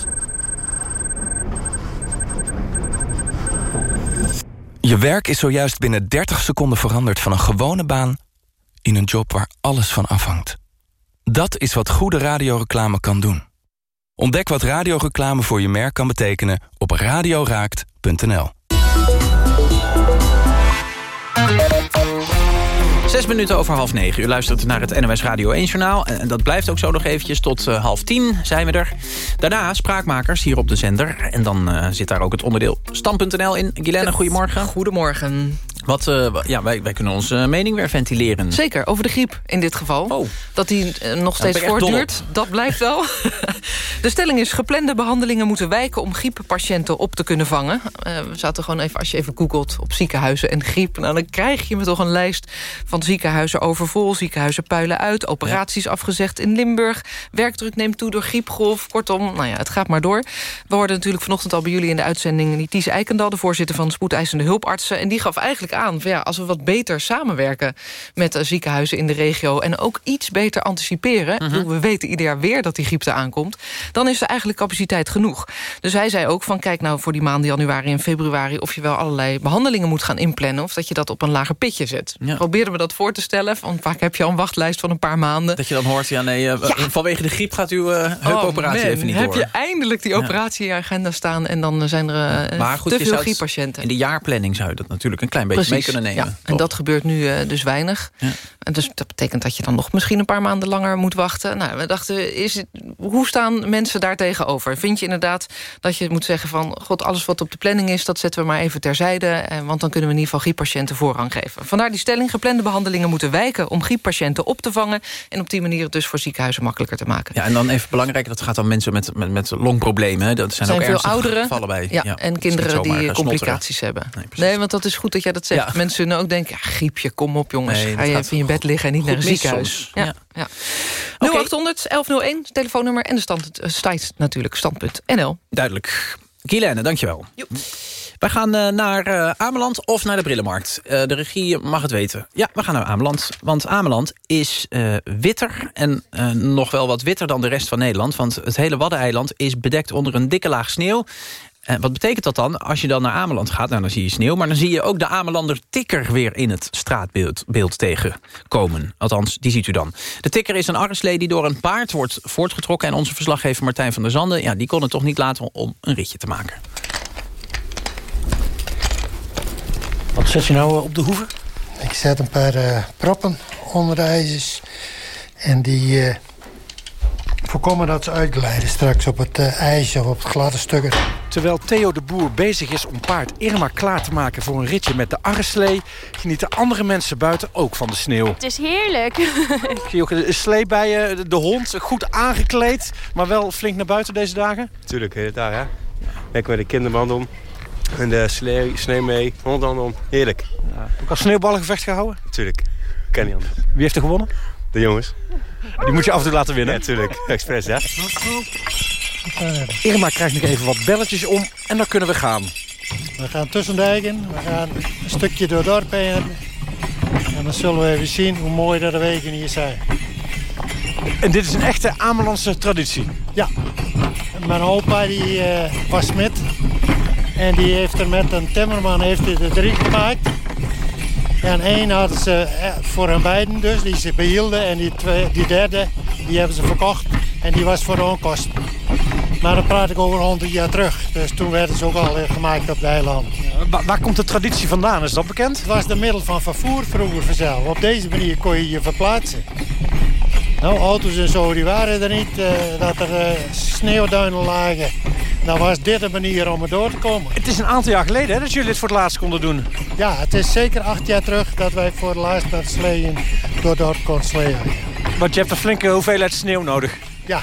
Speaker 11: Je werk is zojuist binnen 30 seconden veranderd van een gewone baan in een job waar alles van afhangt. Dat is wat goede radioreclame kan doen. Ontdek wat radioreclame voor je merk kan betekenen op radioraakt.nl.
Speaker 3: Zes minuten over half negen. U luistert naar het NOS Radio 1-journaal. En dat blijft ook zo nog eventjes. Tot uh, half tien zijn we er. Daarna spraakmakers hier op de zender. En dan uh, zit daar ook het onderdeel Stam.nl in. Guylaine, goedemorgen.
Speaker 31: Goedemorgen.
Speaker 3: Wat, uh, ja, wij, wij kunnen onze mening weer ventileren.
Speaker 31: Zeker, over de griep in dit geval.
Speaker 3: Oh.
Speaker 31: Dat die nog steeds voortduurt, dat blijft wel. de stelling is, geplande behandelingen moeten wijken... om grieppatiënten op te kunnen vangen. we zaten gewoon even, als je even googelt op ziekenhuizen en griep... Nou, dan krijg je me toch een lijst van ziekenhuizen overvol. Ziekenhuizen puilen uit, operaties ja. afgezegd in Limburg. Werkdruk neemt toe door griepgolf. Kortom, nou ja, het gaat maar door. We hoorden natuurlijk vanochtend al bij jullie in de uitzending... Nities Eikendal, de voorzitter van spoedeisende hulpartsen. En die gaf eigenlijk aan, van ja, als we wat beter samenwerken... met uh, ziekenhuizen in de regio en ook iets beter anticiperen... -hmm. we weten ieder jaar weer dat die griepte aankomt... dan is er eigenlijk capaciteit genoeg. Dus hij zei ook van, kijk nou voor die maanden januari en februari... of je wel allerlei behandelingen moet gaan inplannen... of dat je dat op een lager pitje zet. Ja. Probeerden we dat voor te stellen. Want vaak heb je al een wachtlijst van een paar maanden.
Speaker 3: Dat je dan hoort, ja nee, uh, ja. vanwege de griep gaat uw uh, heupoperatie
Speaker 31: oh,
Speaker 3: even niet door.
Speaker 31: Heb je eindelijk die operatie in je agenda staan... en dan zijn er uh,
Speaker 3: maar goed,
Speaker 31: te veel grieppatiënten.
Speaker 3: In de jaarplanning zou je dat natuurlijk een klein beetje
Speaker 31: Precies,
Speaker 3: mee kunnen nemen.
Speaker 31: Ja. En dat gebeurt nu dus weinig. En dus dat betekent dat je dan nog misschien een paar maanden langer moet wachten. Nou, we dachten, is het, hoe staan mensen daar tegenover? Vind je inderdaad dat je moet zeggen van... god, alles wat op de planning is, dat zetten we maar even terzijde... want dan kunnen we in ieder geval grieppatiënten voorrang geven. Vandaar die stelling, geplande behandelingen moeten wijken... om grieppatiënten op te vangen... en op die manier het dus voor ziekenhuizen makkelijker te maken.
Speaker 3: Ja, en dan even belangrijk, dat gaat dan mensen met, met, met longproblemen. Dat zijn,
Speaker 31: zijn
Speaker 3: ook
Speaker 31: veel ouderen
Speaker 3: gevallen bij.
Speaker 31: Ja, ja en kinderen die complicaties hebben. Nee, nee, want dat is goed dat jij dat zegt. Ja. Mensen ook denken, ja, griepje, kom op jongens. Nee, Ga je even in je bed liggen en niet naar een ziekenhuis. Ja, ja. Okay. 0800 1101, telefoonnummer en de stand, uh, site natuurlijk, stand.nl.
Speaker 3: Duidelijk. Guylaine, dankjewel.
Speaker 31: Jo.
Speaker 3: Wij gaan uh, naar uh, Ameland of naar de Brillenmarkt. Uh, de regie mag het weten. Ja, we gaan naar Ameland. Want Ameland is witter en nog wel wat witter dan de rest van Nederland. Want het hele Waddeneiland is bedekt onder een dikke laag sneeuw. En wat betekent dat dan? Als je dan naar Ameland gaat, nou, dan zie je sneeuw... maar dan zie je ook de Amelander tikker weer in het straatbeeld beeld tegenkomen. Althans, die ziet u dan. De tikker is een arreslee die door een paard wordt voortgetrokken... en onze verslaggever Martijn van der Zanden... Ja, die kon het toch niet laten om een ritje te maken.
Speaker 32: Wat zet je nou op de hoeven?
Speaker 33: Ik zet een paar uh, proppen onder de ijzers. En die uh, voorkomen dat ze uitglijden straks op het uh, ijs of op het gladde stukken.
Speaker 32: Terwijl Theo de Boer bezig is om paard Irma klaar te maken voor een ritje met de arreslee... genieten andere mensen buiten ook van de sneeuw.
Speaker 16: Het is heerlijk.
Speaker 32: Ik zie ook een slee bij je, de hond, goed aangekleed... maar wel flink naar buiten deze dagen?
Speaker 34: Tuurlijk, de hele dag, hè. Lekker met de kinderband om. En de sneeuw, sneeuw mee, hond aan om. Heerlijk.
Speaker 32: Ja. Ook al sneeuwballengevecht gehouden?
Speaker 34: Tuurlijk.
Speaker 35: Kan niet anders.
Speaker 32: Wie heeft er gewonnen?
Speaker 35: De jongens.
Speaker 32: Die moet je af en toe laten winnen.
Speaker 35: Ja, natuurlijk. Express, ja.
Speaker 32: Irma krijgt nog even wat belletjes om en dan kunnen we gaan.
Speaker 33: We gaan tussendijken, we gaan een stukje door het dorp heen. En dan zullen we even zien hoe mooi dat de wegen hier zijn.
Speaker 32: En dit is een echte Amelandse traditie?
Speaker 33: Ja. Mijn opa die, uh, was smid. En die heeft er met een timmerman heeft hij er drie gemaakt. En één hadden ze eh, voor hun beiden dus, die ze behielden. En die, twee, die derde, die hebben ze verkocht. En die was voor de onkosten. Maar dan praat ik over 100 jaar terug. Dus toen werden ze ook al gemaakt op de eilanden.
Speaker 32: Waar, waar, komt de traditie vandaan? Is dat bekend?
Speaker 33: Het was de middel van vervoer vroeger vanzelf. Op deze manier kon je je verplaatsen. Nou, auto's en zo, die waren er niet. Uh, dat er uh, sneeuwduinen lagen. Dan was dit een manier om er door te komen.
Speaker 32: Het is een aantal jaar geleden hè, dat jullie dit voor het laatst konden doen.
Speaker 33: Ja, het is zeker acht jaar terug dat wij voor het laatst met sleeën door dorp konden sleeën.
Speaker 32: Want je hebt een flinke hoeveelheid sneeuw nodig.
Speaker 33: Ja,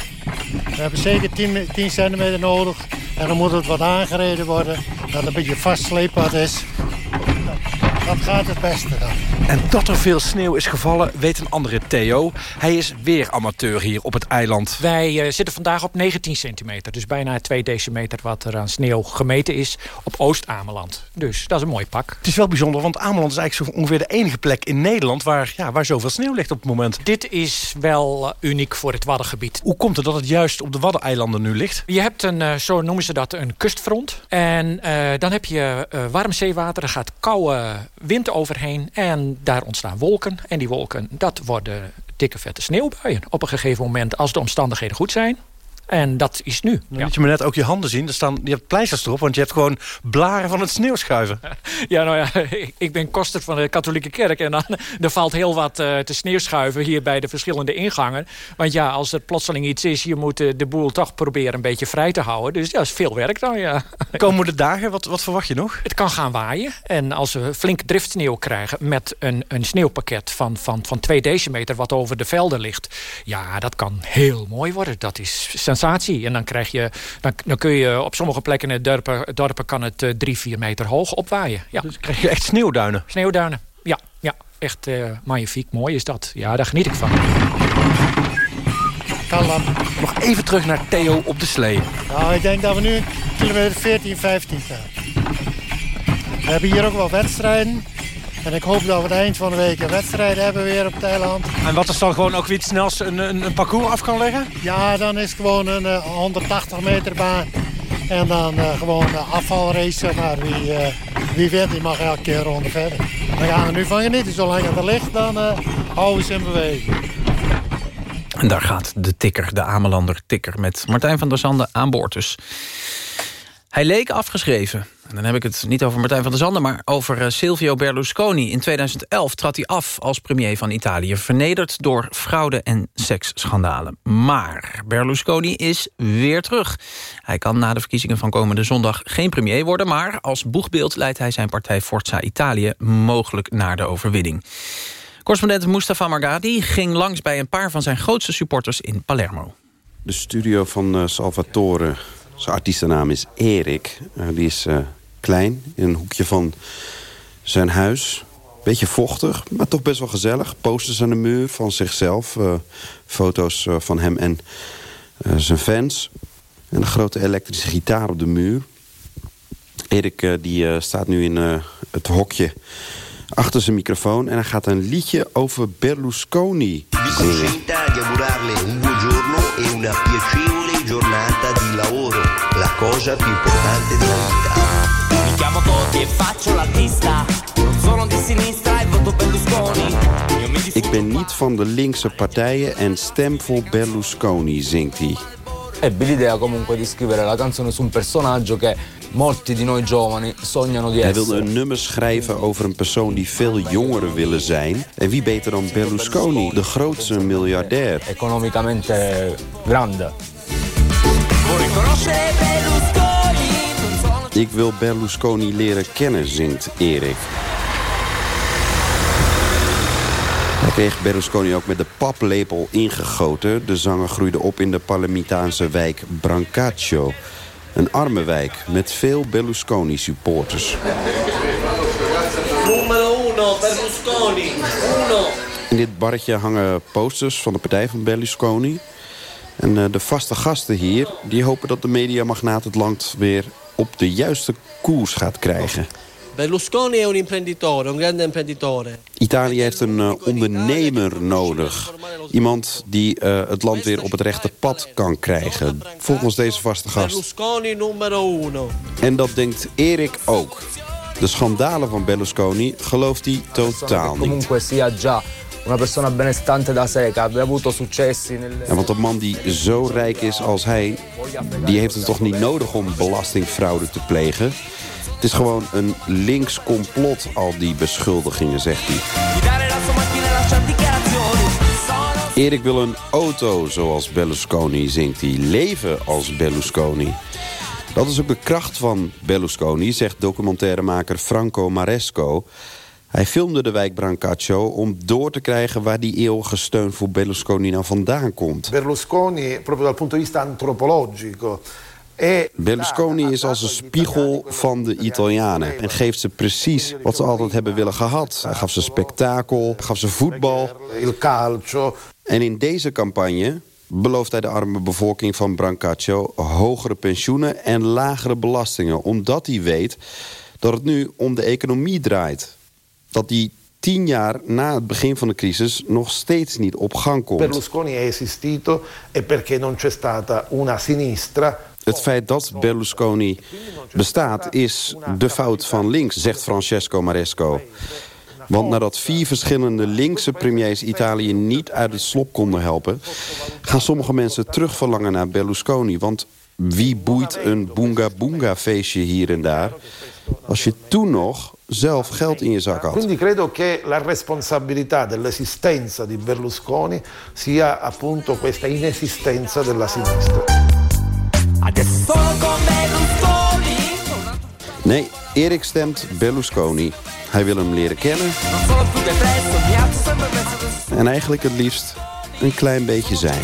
Speaker 33: we hebben zeker 10, 10 centimeter nodig. En dan moet het wat aangereden worden. Dat het een beetje vastsleepbaar is. Dat gaat het beste dan.
Speaker 32: En dat er veel sneeuw is gevallen, weet een andere Theo. Hij is weer amateur hier op het eiland.
Speaker 36: Wij uh, zitten vandaag op 19 centimeter. Dus bijna 2 decimeter wat er aan sneeuw gemeten is op Oost-Ameland. Dus dat is een mooi pak.
Speaker 32: Het is wel bijzonder, want Ameland is eigenlijk zo ongeveer de enige plek in Nederland... waar, ja, waar zoveel sneeuw ligt op het moment.
Speaker 36: Dit is wel uh, uniek voor het Waddengebied.
Speaker 32: Hoe komt het dat het juist op de Waddeneilanden nu ligt?
Speaker 36: Je hebt een, uh, zo noemen ze dat, een kustfront. En dan heb je warm zeewater, er gaat koude wind overheen en daar ontstaan wolken. En die wolken, dat worden dikke vette sneeuwbuien op een gegeven moment... als de omstandigheden goed zijn. En dat is nu.
Speaker 32: Dan liet je me net ook je handen zien. Er staan, je hebt pleisters erop, want je hebt gewoon blaren van het sneeuwschuiven.
Speaker 36: Ja, nou ja, ik ben koster van de katholieke kerk. En dan er valt heel wat uh, te sneeuwschuiven hier bij de verschillende ingangen. Want ja, als er plotseling iets is, je moet de boel toch proberen een beetje vrij te houden. Dus ja, dat is veel werk dan, ja.
Speaker 32: Komende dagen, wat, wat verwacht je nog?
Speaker 36: Het kan gaan waaien. En als we flink driftsneeuw krijgen met een, een sneeuwpakket van, van, van 2 decimeter wat over de velden ligt. Ja, dat kan heel mooi worden. Dat is sensatie. En dan, krijg je, dan, dan kun je op sommige plekken in het dorpen, dorpen kan het uh, drie, vier meter hoog opwaaien. Ja.
Speaker 32: Dus krijg je echt sneeuwduinen?
Speaker 36: Sneeuwduinen, ja. ja echt uh, magnifiek, mooi is dat. Ja, daar geniet ik van.
Speaker 33: Kallam.
Speaker 32: Nog even terug naar Theo op de slee.
Speaker 33: Nou, ik denk dat we nu kilometer 14, 15 gaan. We hebben hier ook wel wedstrijden. En ik hoop dat we het eind van de week een wedstrijd hebben weer op het eiland.
Speaker 32: En wat is dan gewoon ook weer snels een, een, een, parcours af kan leggen?
Speaker 33: Ja, dan is het gewoon een uh, 180 meter baan. En dan uh, gewoon een afvalrace. Maar wie, uh, wie wint, die mag elke keer een ronde verder. We gaan er nu van genieten. Zolang het er ligt, dan houden we ze in beweging.
Speaker 3: En daar gaat de tikker, de Amelander tikker... met Martijn van der Zanden aan boord dus. Hij leek afgeschreven. En dan heb ik het niet over Martijn van der Zanden... maar over Silvio Berlusconi. In 2011 trad hij af als premier van Italië... vernederd door fraude- en seksschandalen. Maar Berlusconi is weer terug. Hij kan na de verkiezingen van komende zondag geen premier worden... maar als boegbeeld leidt hij zijn partij Forza Italië... mogelijk naar de overwinning. Correspondent Mustafa Margadi ging langs bij een paar van zijn grootste supporters in Palermo.
Speaker 29: De studio van uh, Salvatore, zijn artiestennaam is Erik. Uh, die is klein, in een hoekje van zijn huis. Beetje vochtig, maar toch best wel gezellig. Posters aan de muur van zichzelf. foto's van hem en zijn fans. En een grote elektrische gitaar op de muur. Erik die staat nu in het hokje achter zijn microfoon en hij gaat een liedje over Berlusconi zingen.
Speaker 37: E
Speaker 38: chiamo Totti e faccio l'artista, non sono di sinistra e voto Berlusconi.
Speaker 29: Ik ben niet van de linkse partijen en stem voor Berlusconi, zingt hij.
Speaker 39: Ebbi l'idea comunque di scrivere la canzone su un personaggio che molti di noi giovani sognano di
Speaker 29: Hij
Speaker 39: essere.
Speaker 29: wilde een nummer schrijven over een persoon die veel jongeren willen zijn. En wie beter dan Berlusconi, de grootste miljardair.
Speaker 39: Economicamente grande.
Speaker 29: Ik wil Berlusconi leren kennen, zingt Erik. Hij kreeg Berlusconi ook met de paplepel ingegoten. De zanger groeide op in de Palermitaanse wijk Brancaccio. Een arme wijk met veel Berlusconi-supporters.
Speaker 38: Numero uno, Berlusconi. Uno.
Speaker 29: In dit barretje hangen posters van de partij van Berlusconi. En eh, de vaste gasten hier die hopen dat de mediamagnaat het land weer op de juiste koers gaat krijgen.
Speaker 40: Berlusconi è un imprenditore, un grande imprenditore.
Speaker 29: Italië heeft een uh, ondernemer nodig. Iemand die uh, het land weer op het rechte pad kan krijgen. Volgens deze vaste gast.
Speaker 40: Berlusconi numero uno.
Speaker 29: En dat denkt Erik ook. De schandalen van Berlusconi gelooft hij totaal niet.
Speaker 39: Comunque sia già una persona benestante da sé, che abbia avuto successi nel...
Speaker 29: Ja, want een man die zo rijk is als hij... die heeft het toch niet nodig om belastingfraude te plegen? Het is gewoon een links complot, al die beschuldigingen, zegt hij. Erik wil een auto zoals Berlusconi, zingt hij. Leven als Berlusconi. Dat is ook de kracht van Berlusconi, zegt documentairemaker Franco Maresco. Hij filmde de wijk Brancaccio om door te krijgen... waar die eeuwige steun voor Berlusconi nou vandaan komt.
Speaker 41: Berlusconi, proprio dal punto di vista antropologico...
Speaker 29: Berlusconi is als een spiegel van de Italianen... en geeft ze precies wat ze altijd hebben willen gehad. Hij gaf ze spektakel, gaf ze voetbal. En in deze campagne belooft hij de arme bevolking van Brancaccio... hogere pensioenen en lagere belastingen. Omdat hij weet dat het nu om de economie draait. Dat die tien jaar na het begin van de crisis nog steeds niet op gang komt.
Speaker 41: Berlusconi è esistito e perché non c'è stata una sinistra
Speaker 29: het feit dat Berlusconi bestaat is de fout van links, zegt Francesco Maresco. Want nadat vier verschillende linkse premiers Italië niet uit het slop konden helpen... gaan sommige mensen terugverlangen naar Berlusconi. Want wie boeit een boonga-boonga feestje hier en daar... als je toen nog zelf geld in je zak had.
Speaker 41: Quindi credo che la responsabilità dell'esistenza di Berlusconi... sia appunto questa inesistenza della sinistra.
Speaker 29: Nee, Erik stemt Berlusconi. Hij wil hem leren kennen. En eigenlijk het liefst een klein beetje zijn.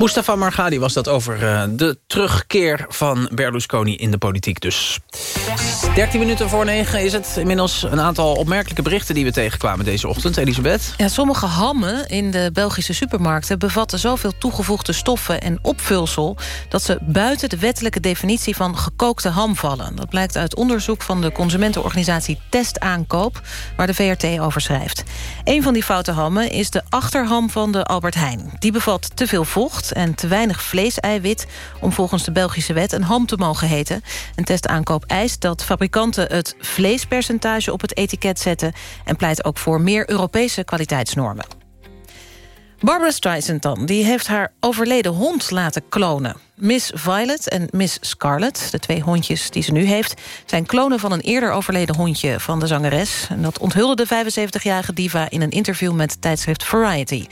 Speaker 3: Mustafa Margadi was dat over uh, de terugkeer van Berlusconi in de politiek dus. 13 minuten voor 9 is het. Inmiddels een aantal opmerkelijke berichten die we tegenkwamen deze ochtend. Elisabeth?
Speaker 4: Ja, sommige hammen in de Belgische supermarkten bevatten zoveel toegevoegde stoffen en opvulsel... dat ze buiten de wettelijke definitie van gekookte ham vallen. Dat blijkt uit onderzoek van de consumentenorganisatie Testaankoop... waar de VRT over schrijft. Een van die foute hammen is de achterham van de Albert Heijn. Die bevat te veel vocht en te weinig vleeseiwit... om volgens de Belgische wet een ham te mogen heten. Een testaankoop eist dat fabrikanten het vleespercentage op het etiket zetten... en pleit ook voor meer Europese kwaliteitsnormen. Barbara Streisand dan, die heeft haar overleden hond laten klonen. Miss Violet en Miss Scarlet, de twee hondjes die ze nu heeft... zijn klonen van een eerder overleden hondje van de zangeres. En dat onthulde de 75-jarige diva in een interview met tijdschrift Variety.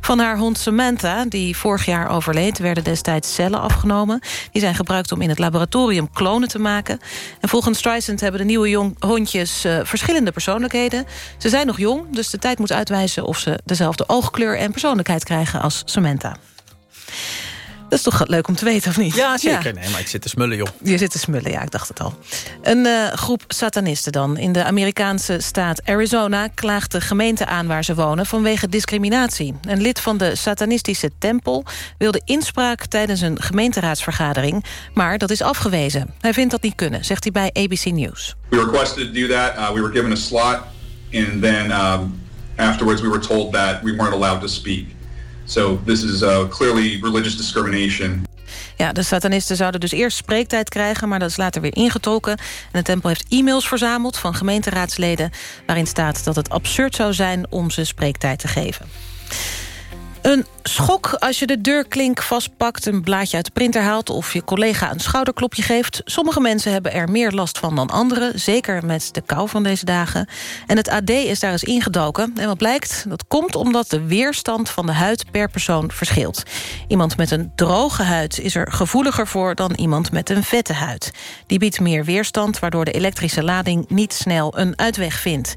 Speaker 4: Van haar hond Samantha, die vorig jaar overleed... werden destijds cellen afgenomen. Die zijn gebruikt om in het laboratorium klonen te maken. En volgens Streisand hebben de nieuwe jong hondjes uh, verschillende persoonlijkheden. Ze zijn nog jong, dus de tijd moet uitwijzen... of ze dezelfde oogkleur en persoonlijkheid krijgen als Samantha. Dat is toch leuk om te weten, of niet?
Speaker 3: Ja, zeker. Nee, maar ik zit te smullen, joh.
Speaker 4: Je zit te smullen, ja, ik dacht het al. Een uh, groep satanisten dan. In de Amerikaanse staat Arizona klaagt de gemeente aan waar ze wonen... vanwege discriminatie. Een lid van de satanistische tempel wilde inspraak... tijdens een gemeenteraadsvergadering, maar dat is afgewezen. Hij vindt dat niet kunnen, zegt hij bij ABC News.
Speaker 42: We requested to do that. Uh, we were given a slot. And then um, afterwards we were told that we weren't allowed to speak. So this is uh, clearly religious discrimination.
Speaker 4: Ja, de satanisten zouden dus eerst spreektijd krijgen... maar dat is later weer ingetrokken. En de tempel heeft e-mails verzameld van gemeenteraadsleden... waarin staat dat het absurd zou zijn om ze spreektijd te geven. Een schok als je de deurklink vastpakt, een blaadje uit de printer haalt... of je collega een schouderklopje geeft. Sommige mensen hebben er meer last van dan anderen. Zeker met de kou van deze dagen. En het AD is daar eens ingedoken. En wat blijkt? Dat komt omdat de weerstand van de huid per persoon verschilt. Iemand met een droge huid is er gevoeliger voor... dan iemand met een vette huid. Die biedt meer weerstand, waardoor de elektrische lading... niet snel een uitweg vindt.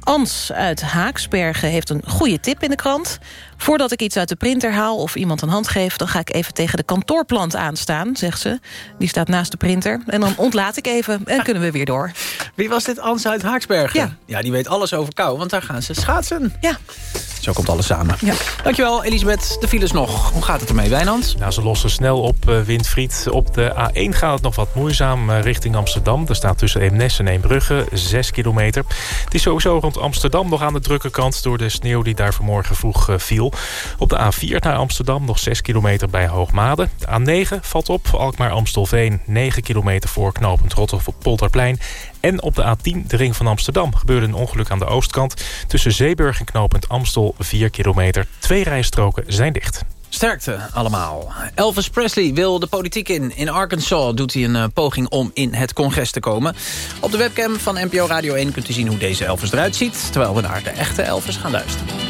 Speaker 4: Ans uit Haaksbergen heeft een goede tip in de krant. Voordat ik iets uit de printer haal of iemand een hand geef... dan ga ik even tegen de kantoorplant aanstaan, zegt ze. Die staat naast de printer. En dan ontlaat ik even en kunnen we weer door.
Speaker 3: Wie was dit? Ans uit Haaksbergen?
Speaker 4: Ja.
Speaker 3: ja, die weet alles over kou, want daar gaan ze schaatsen.
Speaker 4: Ja.
Speaker 3: Zo komt alles samen.
Speaker 4: Ja.
Speaker 3: Dankjewel, Elisabeth. De files nog. Hoe gaat het ermee, Wijnand?
Speaker 5: Nou, ze lossen snel op uh, Windfried. Op de A1 gaat het nog wat moeizaam uh, richting Amsterdam. Er staat tussen Eemnes en Eembrugge 6 kilometer. Het is sowieso rond Amsterdam nog aan de drukke kant... door de sneeuw die daar vanmorgen vroeg uh, viel. Op de A4 naar Amsterdam nog 6 kilometer bij Hoogmade. De A9 valt op Alkmaar-Amstelveen 9 kilometer voor knooppunt Rotterpolderplein. En op de A10, de ring van Amsterdam, gebeurde een ongeluk aan de oostkant. Tussen Zeeburg en knooppunt Amstel 4 kilometer. Twee rijstroken zijn dicht.
Speaker 3: Sterkte allemaal. Elvis Presley wil de politiek in. In Arkansas doet hij een uh, poging om in het congres te komen. Op de webcam van NPO Radio 1 kunt u zien hoe deze Elvis eruit ziet... terwijl we naar de echte Elvis gaan luisteren.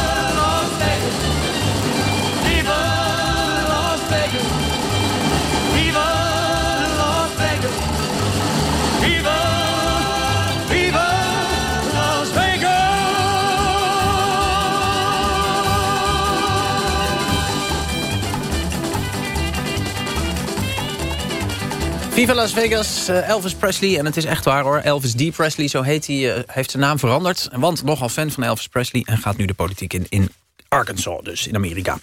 Speaker 43: Viva Las Vegas,
Speaker 3: uh, Elvis Presley. En het is echt waar hoor, Elvis D. Presley, zo heet hij, uh, heeft zijn naam veranderd. Want nogal fan van Elvis Presley en gaat nu de politiek in, in Arkansas, dus in Amerika.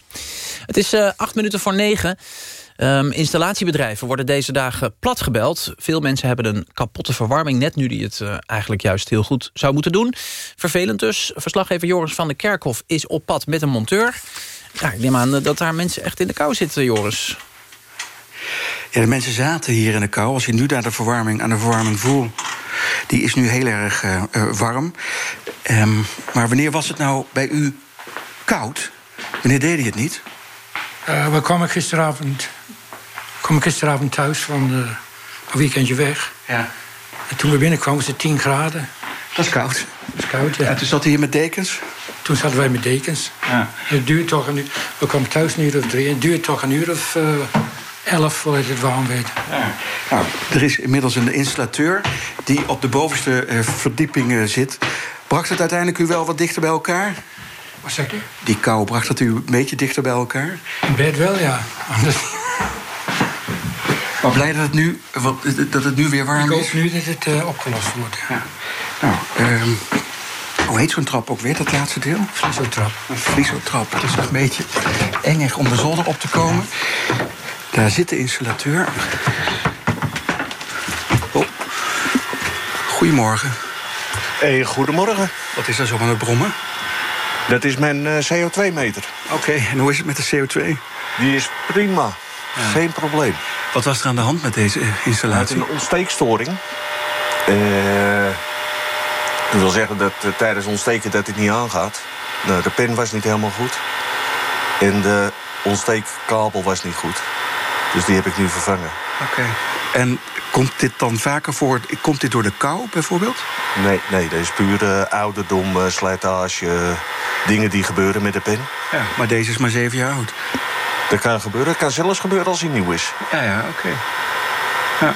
Speaker 3: Het is uh, acht minuten voor negen. Um, installatiebedrijven worden deze dagen platgebeld. Veel mensen hebben een kapotte verwarming... net nu die het eigenlijk juist heel goed zou moeten doen. Vervelend dus. Verslaggever Joris van der Kerkhof is op pad met een monteur. Ik neem aan dat daar mensen echt in de kou zitten, Joris.
Speaker 11: Ja, de mensen zaten hier in de kou. Als je nu naar de verwarming, aan de verwarming voelt... die is nu heel erg uh, uh, warm. Um, maar wanneer was het nou bij u koud? Wanneer deed je het niet?
Speaker 44: Uh, we kwamen gisteravond, kwam gisteravond thuis van uh, een weekendje weg.
Speaker 11: Ja.
Speaker 44: En toen we binnenkwamen was het 10 graden.
Speaker 11: Dat is koud.
Speaker 44: Dat is koud, ja.
Speaker 11: En toen zat hij hier met dekens?
Speaker 44: Toen zaten wij met dekens.
Speaker 11: Ja.
Speaker 44: Het duurt toch een uur... We kwamen thuis een uur of drie. Het duurt toch een uur of uh, elf voordat het warm werd.
Speaker 11: Ja. Nou, er is inmiddels een installateur die op de bovenste uh, verdieping zit. Bracht het uiteindelijk u wel wat dichter bij elkaar?
Speaker 44: Wat zeg je?
Speaker 11: Die kou bracht het u een beetje dichter bij elkaar?
Speaker 44: In bed wel, ja. Anders...
Speaker 11: Maar blij dat het nu, dat het nu weer warm
Speaker 44: is?
Speaker 11: Ik
Speaker 44: hoop nu dat het uh, opgelost wordt.
Speaker 11: Ja. Nou, um, hoe heet zo'n trap ook weer, dat laatste deel?
Speaker 44: Vliesotrap.
Speaker 11: Een vliesotrap. Het is nog een beetje engig om de zolder op te komen. Daar zit de installateur. Oh. Goedemorgen.
Speaker 17: Hey, goedemorgen.
Speaker 11: Wat is daar zo aan het brommen?
Speaker 17: Dat is mijn uh, CO2-meter.
Speaker 11: Oké, okay, en hoe is het met de CO2?
Speaker 17: Die is prima. Ja. Geen probleem.
Speaker 11: Wat was er aan de hand met deze installatie?
Speaker 17: Met een ontsteekstoring. Uh, Dat wil zeggen dat eh, tijdens ontsteken dat het niet aangaat. Nou, de pen was niet helemaal goed. En de ontsteekkabel was niet goed. Dus die heb ik nu vervangen.
Speaker 11: Oké. En komt dit dan vaker voor? Komt dit door de kou bijvoorbeeld?
Speaker 17: Nee, nee dat is puur eh, ouderdom, eh, slijtage, dingen die gebeuren met de pen.
Speaker 11: Ja, maar deze is maar zeven jaar oud.
Speaker 17: Dat kan gebeuren. Het kan zelfs gebeuren als hij nieuw is.
Speaker 11: Ja, ja, oké. Ja.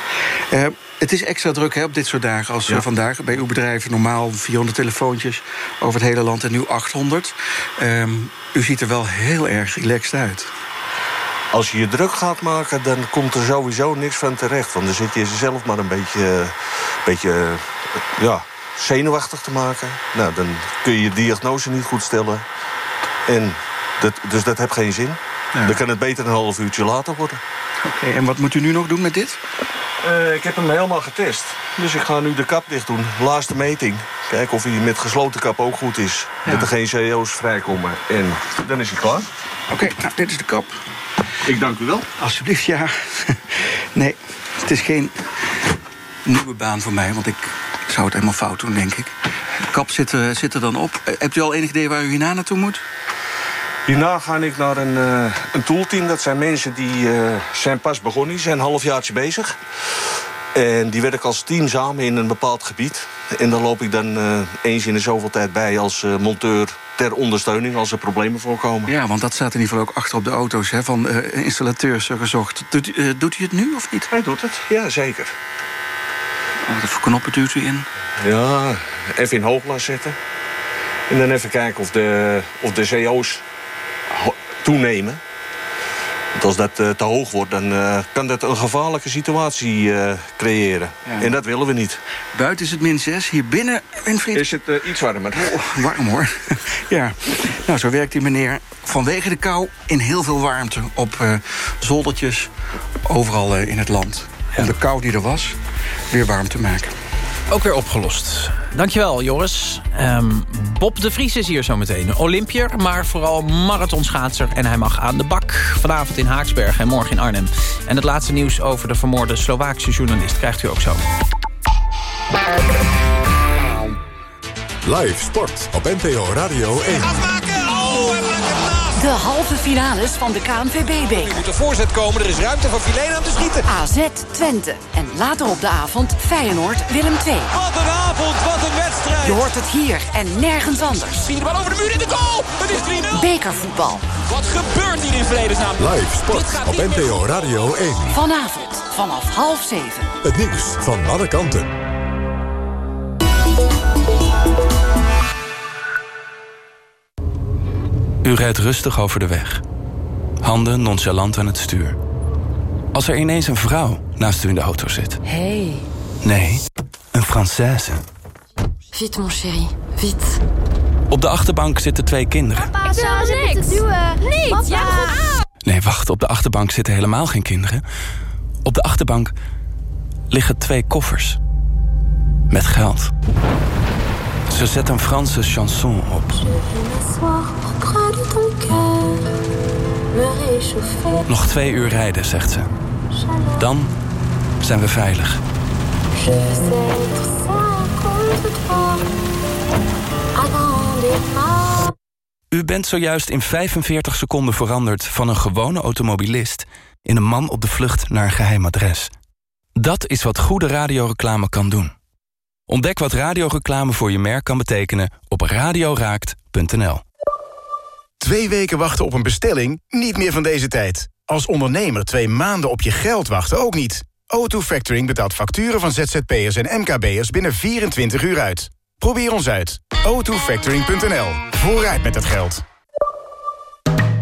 Speaker 11: Eh, het is extra druk hè, op dit soort dagen als eh, vandaag. Bij uw bedrijf normaal 400 telefoontjes over het hele land en nu 800. Ehm, u ziet er wel heel erg relaxed uit.
Speaker 17: Als je je druk gaat maken, dan komt er sowieso niks van terecht. Want dan zit je zelf maar een beetje, beetje eh, ja, zenuwachtig te maken. Nou, dan kun je je diagnose niet goed stellen. En dat, dus dat heeft geen zin. Dan kan het beter een half uurtje later worden.
Speaker 11: Oké, en wat moet u nu nog doen met dit?
Speaker 17: Eh, ik heb hem helemaal getest. Dus ik ga nu de kap dicht doen. Laatste meting. Kijken of hij met gesloten kap ook goed is. Dat er geen CEO's vrijkomen. En dan is hij klaar.
Speaker 11: Oké, nou, dit is de kap.
Speaker 17: Ik dank u wel.
Speaker 11: Alsjeblieft, ja. nee, het is geen nieuwe baan voor mij, want ik zou het helemaal fout doen, denk ik. De kap zit er, zit er dan op. Eh, hebt u al enig idee waar u hierna naartoe moet?
Speaker 17: Hierna ga ik naar een, eh, een toolteam. Dat zijn mensen die eh, zijn pas begonnen. Die zijn een halfjaartje bezig. En die werken als team samen in een bepaald gebied. En dan loop ik dan eh, eens in de zoveel tijd bij als eh, monteur ter ondersteuning als er problemen voorkomen.
Speaker 11: Ja, want dat staat in ieder geval ook achter op de auto's hè, van eh, installateurs gezocht. Doet, doet u het nu of niet?
Speaker 17: Hij doet het, ja zeker.
Speaker 11: Oh, wat voor knoppen duwt u in?
Speaker 17: Ja, even in hooglas zetten. En dan even kijken of de, of de CO's toenemen. Want als dat eh, te hoog wordt, dan eh, kan dat een gevaarlijke situatie eh, creëren.
Speaker 11: Ja.
Speaker 17: En dat willen we niet.
Speaker 11: Buiten is het min 6, hier binnen, Winfried...
Speaker 17: Is het iets warmer?
Speaker 11: Oh, warm hoor. ja. Nou, zo werkt die meneer vanwege de kou in heel veel warmte... op eh, zoldertjes overal in het land. Om de kou die er was, weer warm te maken.
Speaker 3: Ook weer opgelost. Dankjewel, Joris. Ehm, Bob de Vries is hier zometeen. Olympier, maar vooral marathonschaatser. En hij mag aan de bak. Vanavond in Haaksberg en morgen in Arnhem. En het laatste nieuws over de vermoorde Slovaakse journalist... krijgt u ook zo.
Speaker 45: Live sport op NPO Radio 1.
Speaker 16: De halve finales van de KNVB-beker.
Speaker 10: Er moet een voorzet komen, er is ruimte voor Filena om te schieten.
Speaker 16: AZ Twente. En later op de avond Feyenoord Willem II.
Speaker 10: Wat een avond, wat een wedstrijd.
Speaker 16: Je hoort het hier en nergens anders.
Speaker 10: Zie je de bal over de muur in de goal. Het is 3-0.
Speaker 16: Bekervoetbal.
Speaker 10: Wat gebeurt hier in vredesnaam?
Speaker 45: Live sport op NPO Radio 1.
Speaker 16: Vanavond vanaf half zeven.
Speaker 45: Het nieuws van alle kanten.
Speaker 46: U rijdt rustig over de weg. Handen nonchalant aan het stuur. Als er ineens een vrouw naast u in de auto zit.
Speaker 16: Hey.
Speaker 46: Nee, een Française.
Speaker 16: Vite mon chéri, vite.
Speaker 46: Op de achterbank zitten twee kinderen.
Speaker 16: Ik wil niks. Niet, ja, goed.
Speaker 46: Nee, wacht, op de achterbank zitten helemaal geen kinderen. Op de achterbank liggen twee koffers. Met geld. Ze zet een Franse chanson op. Nog twee uur rijden, zegt ze. Dan zijn we veilig. U bent zojuist in 45 seconden veranderd van een gewone automobilist... in een man op de vlucht naar een geheim adres. Dat is wat goede radioreclame kan doen. Ontdek wat radioreclame voor je merk kan betekenen op radioraakt.nl.
Speaker 47: Twee weken wachten op een bestelling? Niet meer van deze tijd. Als ondernemer twee maanden op je geld wachten ook niet. O2 Factoring betaalt facturen van ZZP'ers en MKB'ers binnen 24 uur uit. Probeer ons uit. o2factoring.nl. Vooruit met het geld.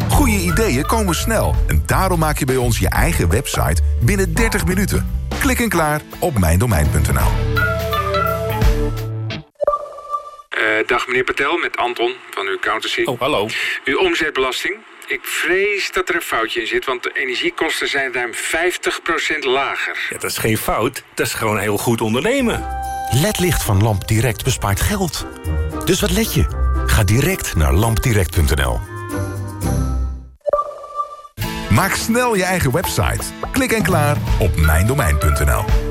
Speaker 28: Goede ideeën komen snel en daarom maak je bij ons je eigen website binnen 30 minuten. Klik en klaar op mijndomein.nl.
Speaker 24: Eh, dag meneer Patel, met Anton van uw accountancy. Oh, hallo. Uw omzetbelasting. Ik vrees dat er een foutje in zit, want de energiekosten zijn ruim 50% lager.
Speaker 48: Ja, dat is geen fout, dat is gewoon heel goed ondernemen. LED-licht van Lamp Direct bespaart geld. Dus wat let je? Ga direct naar lampdirect.nl.
Speaker 28: Maak snel je eigen website. Klik en klaar op mijndomein.nl.